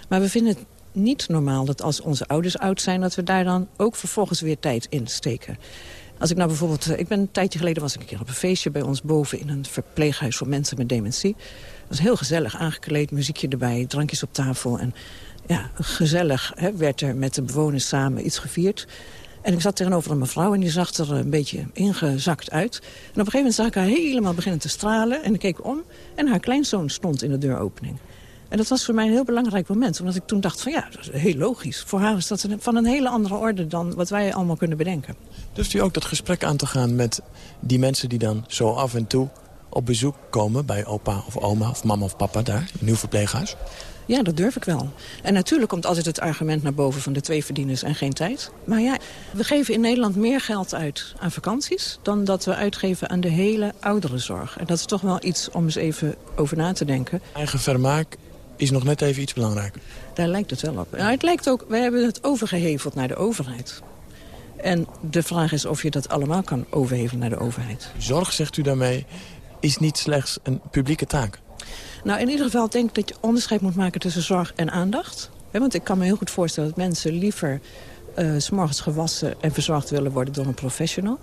S28: Maar we vinden het niet normaal dat als onze ouders oud zijn... dat we daar dan ook vervolgens weer tijd in steken. Als ik nou bijvoorbeeld... Ik ben een tijdje geleden was ik een keer op een feestje bij ons boven... in een verpleeghuis voor mensen met dementie was heel gezellig aangekleed, muziekje erbij, drankjes op tafel. En ja, gezellig hè, werd er met de bewoners samen iets gevierd. En ik zat tegenover een mevrouw en die zag er een beetje ingezakt uit. En op een gegeven moment zag ik haar helemaal beginnen te stralen. En ik keek om en haar kleinzoon stond in de deuropening. En dat was voor mij een heel belangrijk moment. Omdat ik toen dacht van ja, dat is heel logisch. Voor haar is dat van een hele andere orde dan wat wij allemaal kunnen bedenken.
S29: Durft u ook dat gesprek aan te gaan met die mensen die dan zo af en toe op bezoek komen bij opa of oma of mama of papa daar, in nieuw verpleeghuis?
S28: Ja, dat durf ik wel. En natuurlijk komt altijd het argument naar boven van de twee verdieners en geen tijd. Maar ja, we geven in Nederland meer geld uit aan vakanties... dan dat we uitgeven aan de hele ouderenzorg. En dat is toch wel iets om eens even over na te denken.
S29: Eigen vermaak is nog net even iets belangrijker.
S28: Daar lijkt het wel op. Nou, het lijkt ook, wij hebben het overgeheveld naar de overheid. En de vraag is of je dat allemaal kan overhevelen naar de overheid.
S29: Zorg, zegt u daarmee, is niet slechts een publieke taak?
S28: Nou, in ieder geval denk ik dat je onderscheid moet maken tussen zorg en aandacht. want ik kan me heel goed voorstellen dat mensen liever uh, s morgens gewassen en verzorgd willen worden door een professional.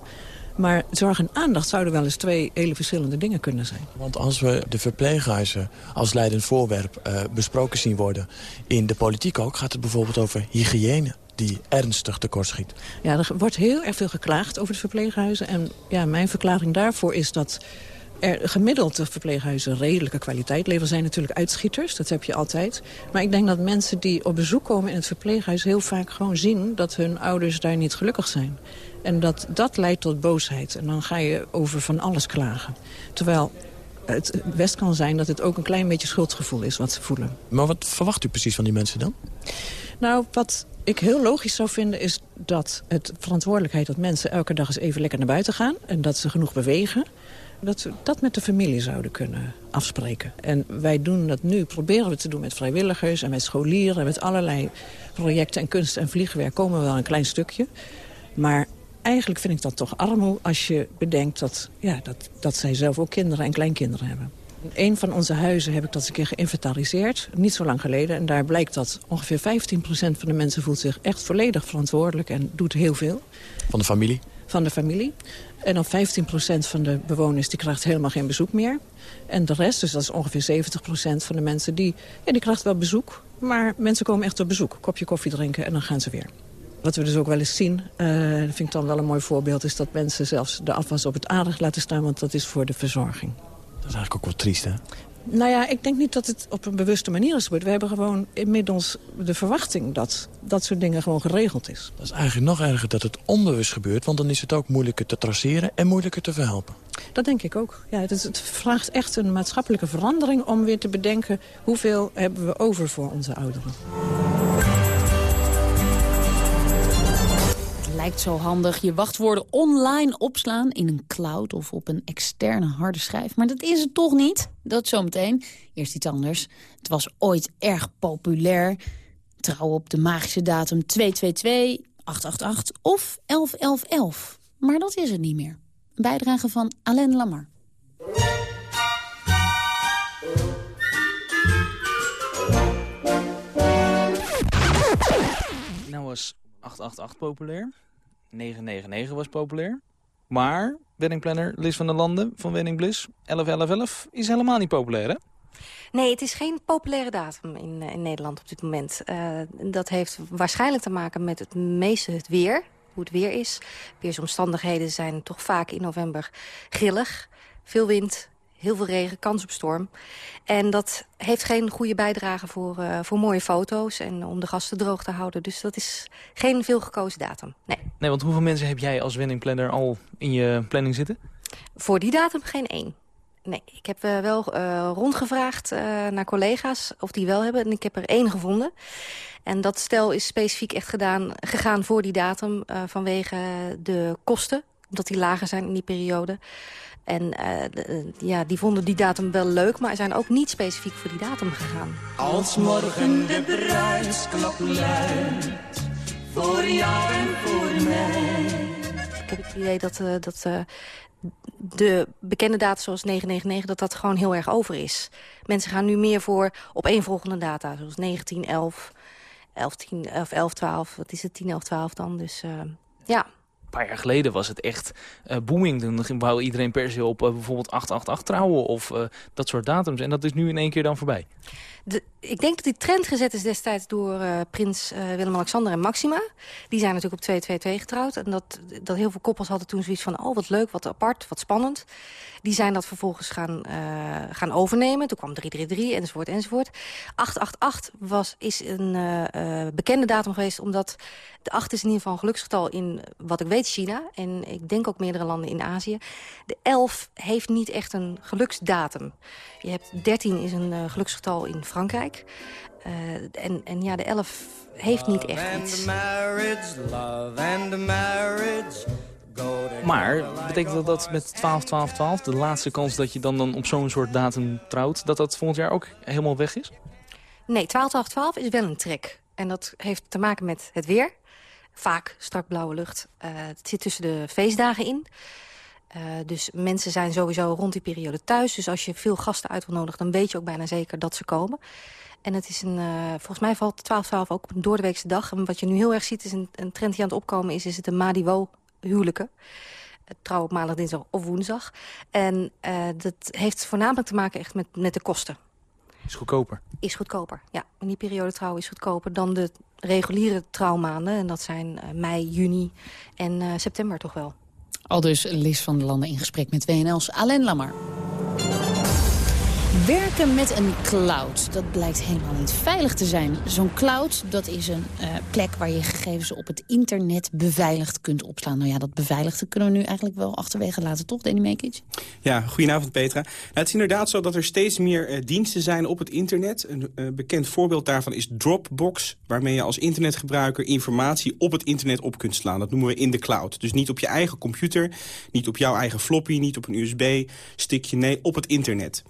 S28: Maar zorg en aandacht zouden wel eens twee hele verschillende dingen kunnen zijn.
S29: Want als we de verpleeghuizen als leidend voorwerp uh, besproken zien worden... in de politiek ook, gaat het bijvoorbeeld over hygiëne die ernstig tekortschiet.
S28: Ja, er wordt heel erg veel geklaagd over de verpleeghuizen. En ja, mijn verklaring daarvoor is dat er gemiddeld de verpleeghuizen redelijke kwaliteit leveren. zijn natuurlijk uitschieters, dat heb je altijd. Maar ik denk dat mensen die op bezoek komen in het verpleeghuis... heel vaak gewoon zien dat hun ouders daar niet gelukkig zijn. En dat, dat leidt tot boosheid. En dan ga je over van alles klagen. Terwijl het best kan zijn dat het ook een klein beetje schuldgevoel is wat ze voelen.
S29: Maar wat verwacht u precies van die mensen dan?
S28: Nou, wat ik heel logisch zou vinden is dat het verantwoordelijkheid... dat mensen elke dag eens even lekker naar buiten gaan... en dat ze genoeg bewegen dat we dat met de familie zouden kunnen afspreken. En wij doen dat nu, proberen we te doen met vrijwilligers en met scholieren... en met allerlei projecten en kunst en vliegwerk komen we wel een klein stukje. Maar eigenlijk vind ik dat toch armoe als je bedenkt dat, ja, dat, dat zij zelf ook kinderen en kleinkinderen hebben. Een van onze huizen heb ik dat eens een keer geïnventariseerd, niet zo lang geleden. En daar blijkt dat ongeveer 15% van de mensen voelt zich echt volledig verantwoordelijk en doet heel veel.
S29: Van de familie?
S28: Van de familie. En dan 15% van de bewoners die krijgt helemaal geen bezoek meer. En de rest, dus dat is ongeveer 70% van de mensen, die, ja, die krijgt wel bezoek. Maar mensen komen echt op bezoek, kopje koffie drinken en dan gaan ze weer. Wat we dus ook wel eens zien, uh, vind ik dan wel een mooi voorbeeld... is dat mensen zelfs de afwas op het aardig laten staan... want dat is voor de verzorging.
S29: Dat is eigenlijk ook wel triest, hè?
S28: Nou ja, ik denk niet dat het op een bewuste manier is gebeurd. We hebben gewoon inmiddels de verwachting dat dat soort dingen gewoon geregeld is.
S29: Dat is eigenlijk nog erger dat het onbewust gebeurt... want dan is het ook moeilijker te traceren en moeilijker te verhelpen.
S28: Dat denk ik ook. Ja, het, het vraagt echt een maatschappelijke verandering om weer te bedenken... hoeveel hebben we over voor onze ouderen.
S21: Lijkt zo handig je wachtwoorden online opslaan in een cloud of op een externe harde schijf. Maar dat is het toch niet? Dat zometeen. Eerst iets anders. Het was ooit erg populair. Trouw op de magische datum 222, 888 of 1111. Maar dat is het niet meer. Bijdrage van Alain Lamar.
S30: Nou was 888 populair. 999 was populair. Maar weddingplanner Liz van der Landen van Wedding Bliss 111111 is helemaal niet populair, hè?
S31: Nee, het is geen populaire datum in, in Nederland op dit moment. Uh, dat heeft waarschijnlijk te maken met het meeste het weer. Hoe het weer is. Weersomstandigheden zijn toch vaak in november grillig. Veel wind, heel veel regen, kans op storm. En dat heeft geen goede bijdrage voor, uh, voor mooie foto's en om de gasten droog te houden. Dus dat is geen veel gekozen datum, nee.
S30: Nee, want hoeveel mensen heb jij als weddingplanner al in je planning zitten?
S31: Voor die datum geen één. Nee, ik heb uh, wel uh, rondgevraagd naar collega's of die wel hebben. En ik heb er één gevonden. En dat stel is specifiek echt gedaan, gegaan voor die datum vanwege de kosten. Omdat die lager zijn in die periode. En uh, ja, die vonden die datum wel leuk, maar zijn ook niet specifiek voor die datum gegaan. Als morgen de bruisklok luidt, voor jou en voor mij. Ik heb het idee dat, uh, dat uh, de bekende data zoals 999, dat dat gewoon heel erg over is. Mensen gaan nu meer voor op één volgende data, zoals 19, 11, 11, 10, of 11, 12. Wat is het, 10, 11, 12 dan? Dus ja
S30: paar jaar geleden was het echt uh, booming. Dan wou iedereen per se op uh, bijvoorbeeld 888 trouwen of uh, dat soort datums. En dat is nu in één keer dan voorbij.
S31: De, ik denk dat die trend gezet is destijds door prins Willem-Alexander en Maxima. Die zijn natuurlijk op 222 getrouwd. En dat, dat heel veel koppels hadden toen zoiets van... oh, wat leuk, wat apart, wat spannend. Die zijn dat vervolgens gaan, gaan overnemen. Toen kwam 333 enzovoort enzovoort. 888 was, is een bekende datum geweest... omdat de 8 is in ieder geval een geluksgetal in, wat ik weet, China. En ik denk ook meerdere landen in Azië. De 11 heeft niet echt een geluksdatum. Je hebt 13 is een geluksgetal in Frankrijk. Uh, en, en ja, de 11 heeft niet echt iets.
S30: Maar betekent dat dat met 12, 12, 12, de laatste kans dat je dan, dan op zo'n soort datum trouwt... dat dat volgend jaar ook helemaal weg is?
S31: Nee, 12, 12, 12 is wel een trek. En dat heeft te maken met het weer. Vaak strak blauwe lucht. Uh, het zit tussen de feestdagen in. Uh, dus mensen zijn sowieso rond die periode thuis. Dus als je veel gasten uit wil nodigen... dan weet je ook bijna zeker dat ze komen. En het is een, uh, volgens mij valt 12-12 ook op een doordeweekse dag. En wat je nu heel erg ziet, is een, een trend die aan het opkomen is... is het een Madiwo huwelijken. Trouw op maandag, dinsdag of woensdag. En uh, dat heeft voornamelijk te maken echt met, met de kosten.
S30: Is goedkoper?
S31: Is goedkoper, ja. In die periode trouwen is goedkoper dan de reguliere trouwmaanden. En dat zijn mei, juni en september toch wel.
S21: Al dus Lis van de Landen in gesprek met WNL's Alain Lamar. Werken met een cloud, dat blijkt helemaal niet veilig te zijn. Zo'n cloud, dat is een uh, plek waar je gegevens op het internet beveiligd kunt opslaan. Nou ja, dat beveiligde kunnen we nu eigenlijk wel achterwege laten, toch, Danny Mekic?
S32: Ja, goedenavond Petra. Nou, het is inderdaad zo dat er steeds meer uh, diensten zijn op het internet. Een uh, bekend voorbeeld daarvan is Dropbox, waarmee je als internetgebruiker informatie op het internet op kunt slaan. Dat noemen we in de cloud. Dus niet op je eigen computer, niet op jouw eigen floppy, niet op een USB-stickje, nee, op het internet.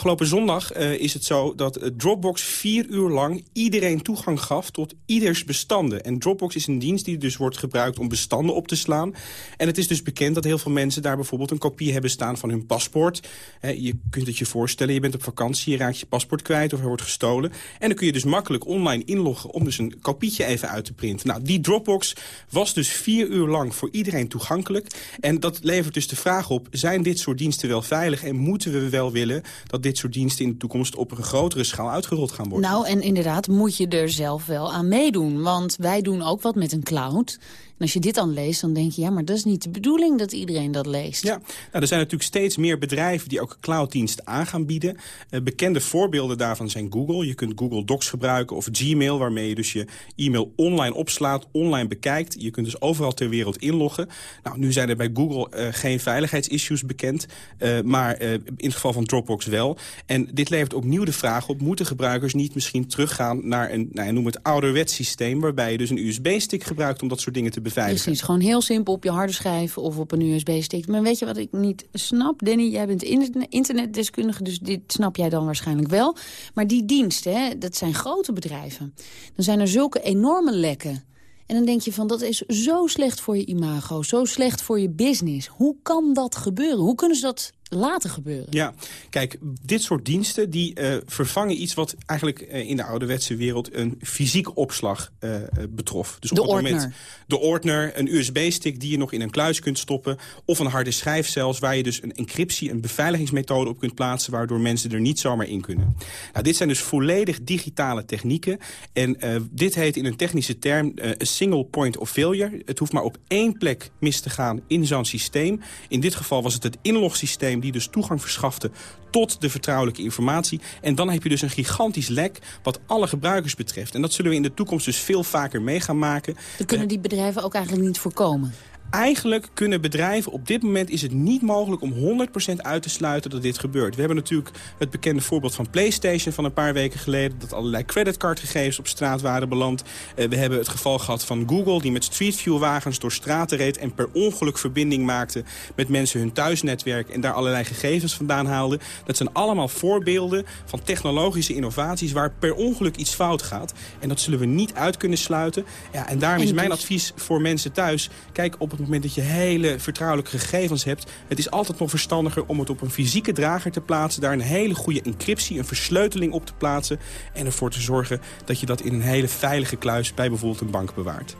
S32: Afgelopen zondag uh, is het zo dat Dropbox vier uur lang iedereen toegang gaf tot ieders bestanden. En Dropbox is een dienst die dus wordt gebruikt om bestanden op te slaan. En het is dus bekend dat heel veel mensen daar bijvoorbeeld een kopie hebben staan van hun paspoort. je kunt het je voorstellen, je bent op vakantie, je raakt je paspoort kwijt of hij wordt gestolen. En dan kun je dus makkelijk online inloggen om dus een kopietje even uit te printen. Nou, die Dropbox was dus vier uur lang voor iedereen toegankelijk. En dat levert dus de vraag op, zijn dit soort diensten wel veilig? En moeten we wel willen dat dit soort diensten in de toekomst op een grotere schaal uitgerold gaan worden?
S21: Nou, en inderdaad moet je er zelf wel aan meedoen. Want wij doen ook wat met een cloud. Als je dit dan leest, dan denk je... ja, maar dat is niet de bedoeling dat iedereen dat leest.
S32: Ja, nou, er zijn natuurlijk steeds meer bedrijven die ook clouddiensten aan gaan bieden. Uh, bekende voorbeelden daarvan zijn Google. Je kunt Google Docs gebruiken of Gmail... waarmee je dus je e-mail online opslaat, online bekijkt. Je kunt dus overal ter wereld inloggen. Nou, nu zijn er bij Google uh, geen veiligheidsissues bekend... Uh, maar in het geval van Dropbox wel. En dit levert opnieuw de vraag op... moeten gebruikers niet misschien teruggaan naar een, nou, noem het ouderwets systeem... waarbij je dus een USB-stick gebruikt om dat soort dingen te beveiligen.
S21: Precies, gewoon heel simpel op je harde schijf of op een USB-stick. Maar weet je wat ik niet snap? Danny, jij bent internetdeskundige, dus dit snap jij dan waarschijnlijk wel. Maar die diensten, dat zijn grote bedrijven. Dan zijn er zulke enorme lekken. En dan denk je van, dat is zo slecht voor je imago, zo slecht voor je business. Hoe kan dat gebeuren? Hoe kunnen ze dat laten gebeuren.
S32: Ja, kijk, dit soort diensten die uh, vervangen iets wat eigenlijk uh, in de ouderwetse wereld een fysieke opslag uh, betrof.
S21: Dus de op het moment
S32: de ordner, een USB-stick die je nog in een kluis kunt stoppen, of een harde schijf zelfs, waar je dus een encryptie, een beveiligingsmethode op kunt plaatsen, waardoor mensen er niet zomaar in kunnen. Nou, dit zijn dus volledig digitale technieken en dit heet in een technische term een single point of failure. Het hoeft maar op één plek mis te gaan in zo'n systeem. In dit geval was het het inlogsysteem die dus toegang verschafte tot de vertrouwelijke informatie. En dan heb je dus een gigantisch lek wat alle gebruikers betreft. En dat zullen we in de toekomst dus veel vaker mee gaan maken.
S21: Dat kunnen die bedrijven ook eigenlijk niet voorkomen?
S32: Eigenlijk kunnen bedrijven, op dit moment is het niet mogelijk om 100% uit te sluiten dat dit gebeurt. We hebben natuurlijk het bekende voorbeeld van PlayStation van een paar weken geleden. Dat allerlei creditcardgegevens op straat waren beland. Uh, we hebben het geval gehad van Google die met Street View wagens door straten reed. En per ongeluk verbinding maakte met mensen hun thuisnetwerk. En daar allerlei gegevens vandaan haalde. Dat zijn allemaal voorbeelden van technologische innovaties waar per ongeluk iets fout gaat. En dat zullen we niet uit kunnen sluiten. Ja, en daarom is mijn advies voor mensen thuis. Kijk op het het moment dat je hele vertrouwelijke gegevens hebt... het is altijd nog verstandiger om het op een fysieke drager te plaatsen... daar een hele goede encryptie, een versleuteling op te plaatsen... en ervoor te zorgen dat je dat in een hele veilige kluis... bij bijvoorbeeld een bank bewaart.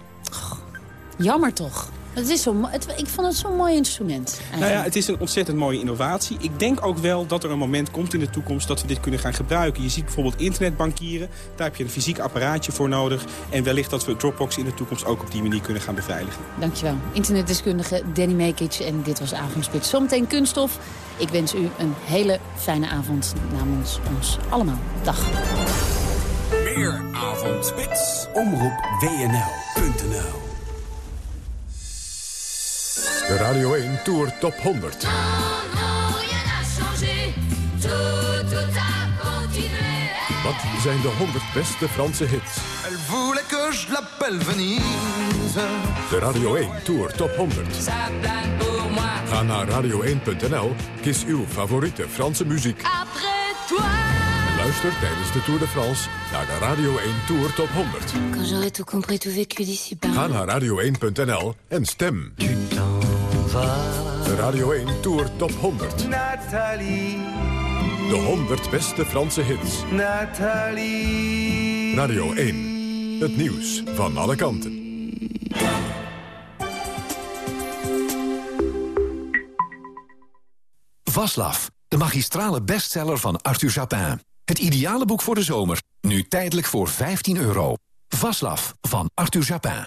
S21: jammer toch? Het is zo, het, ik vond het zo'n mooi instrument. Eigenlijk.
S32: Nou ja, het is een ontzettend mooie innovatie. Ik denk ook wel dat er een moment komt in de toekomst dat we dit kunnen gaan gebruiken. Je ziet bijvoorbeeld internetbankieren. Daar heb je een fysiek apparaatje voor nodig. En wellicht dat we Dropbox in de toekomst ook op die manier kunnen gaan beveiligen.
S21: Dankjewel. Internetdeskundige Danny Mekic. En dit was Avondspits. Zometeen kunststof. Ik wens u een hele fijne avond namens ons allemaal. Dag.
S33: Meer Avondspits. Omroep WNL.nl
S1: de Radio 1 Tour Top 100. Wat zijn de 100 beste Franse hits? De Radio 1 Tour Top 100. Ga naar radio1.nl, kies uw favoriete Franse muziek. Luister tijdens de Tour de France naar de Radio 1 Tour Top 100. Ga naar radio1.nl en stem. De Radio 1 Tour Top 100. Nathalie. De 100 beste Franse hits. Nathalie. Radio 1. Het nieuws van alle kanten.
S34: Vaslav, de magistrale bestseller van Arthur Japin. Het ideale boek voor de zomer. Nu tijdelijk voor 15 euro. Vaslav van Arthur Japin.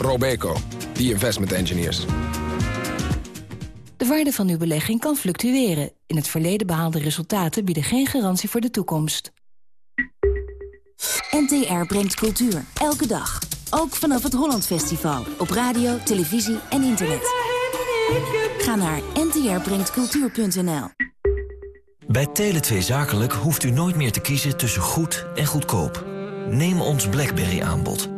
S35: Robeco, the investment engineers.
S21: De
S12: waarde van uw belegging kan fluctueren. In het verleden behaalde resultaten bieden geen garantie voor de toekomst.
S21: NTR brengt cultuur. Elke dag. Ook vanaf het Holland Festival. Op radio, televisie en internet. Ga naar ntrbrengtcultuur.nl
S36: Bij Tele2 Zakelijk hoeft u nooit meer te kiezen tussen goed en goedkoop. Neem ons BlackBerry-aanbod.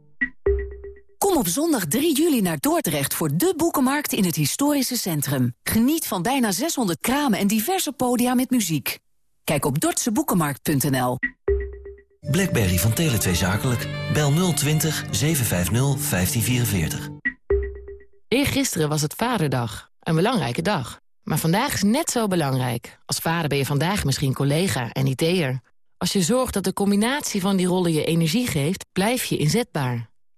S21: Op zondag 3 juli naar Dordrecht voor de boekenmarkt in het historische centrum. Geniet van bijna 600 kramen en diverse podia met muziek. Kijk op dordtseboekenmarkt.nl.
S36: Blackberry van Tele2 Zakelijk. Bel 020 750 1544.
S24: Eergisteren was het Vaderdag. Een belangrijke dag. Maar vandaag is net zo belangrijk. Als vader ben je vandaag misschien collega en IT'er. Als je zorgt dat de combinatie van die rollen je energie geeft, blijf je inzetbaar.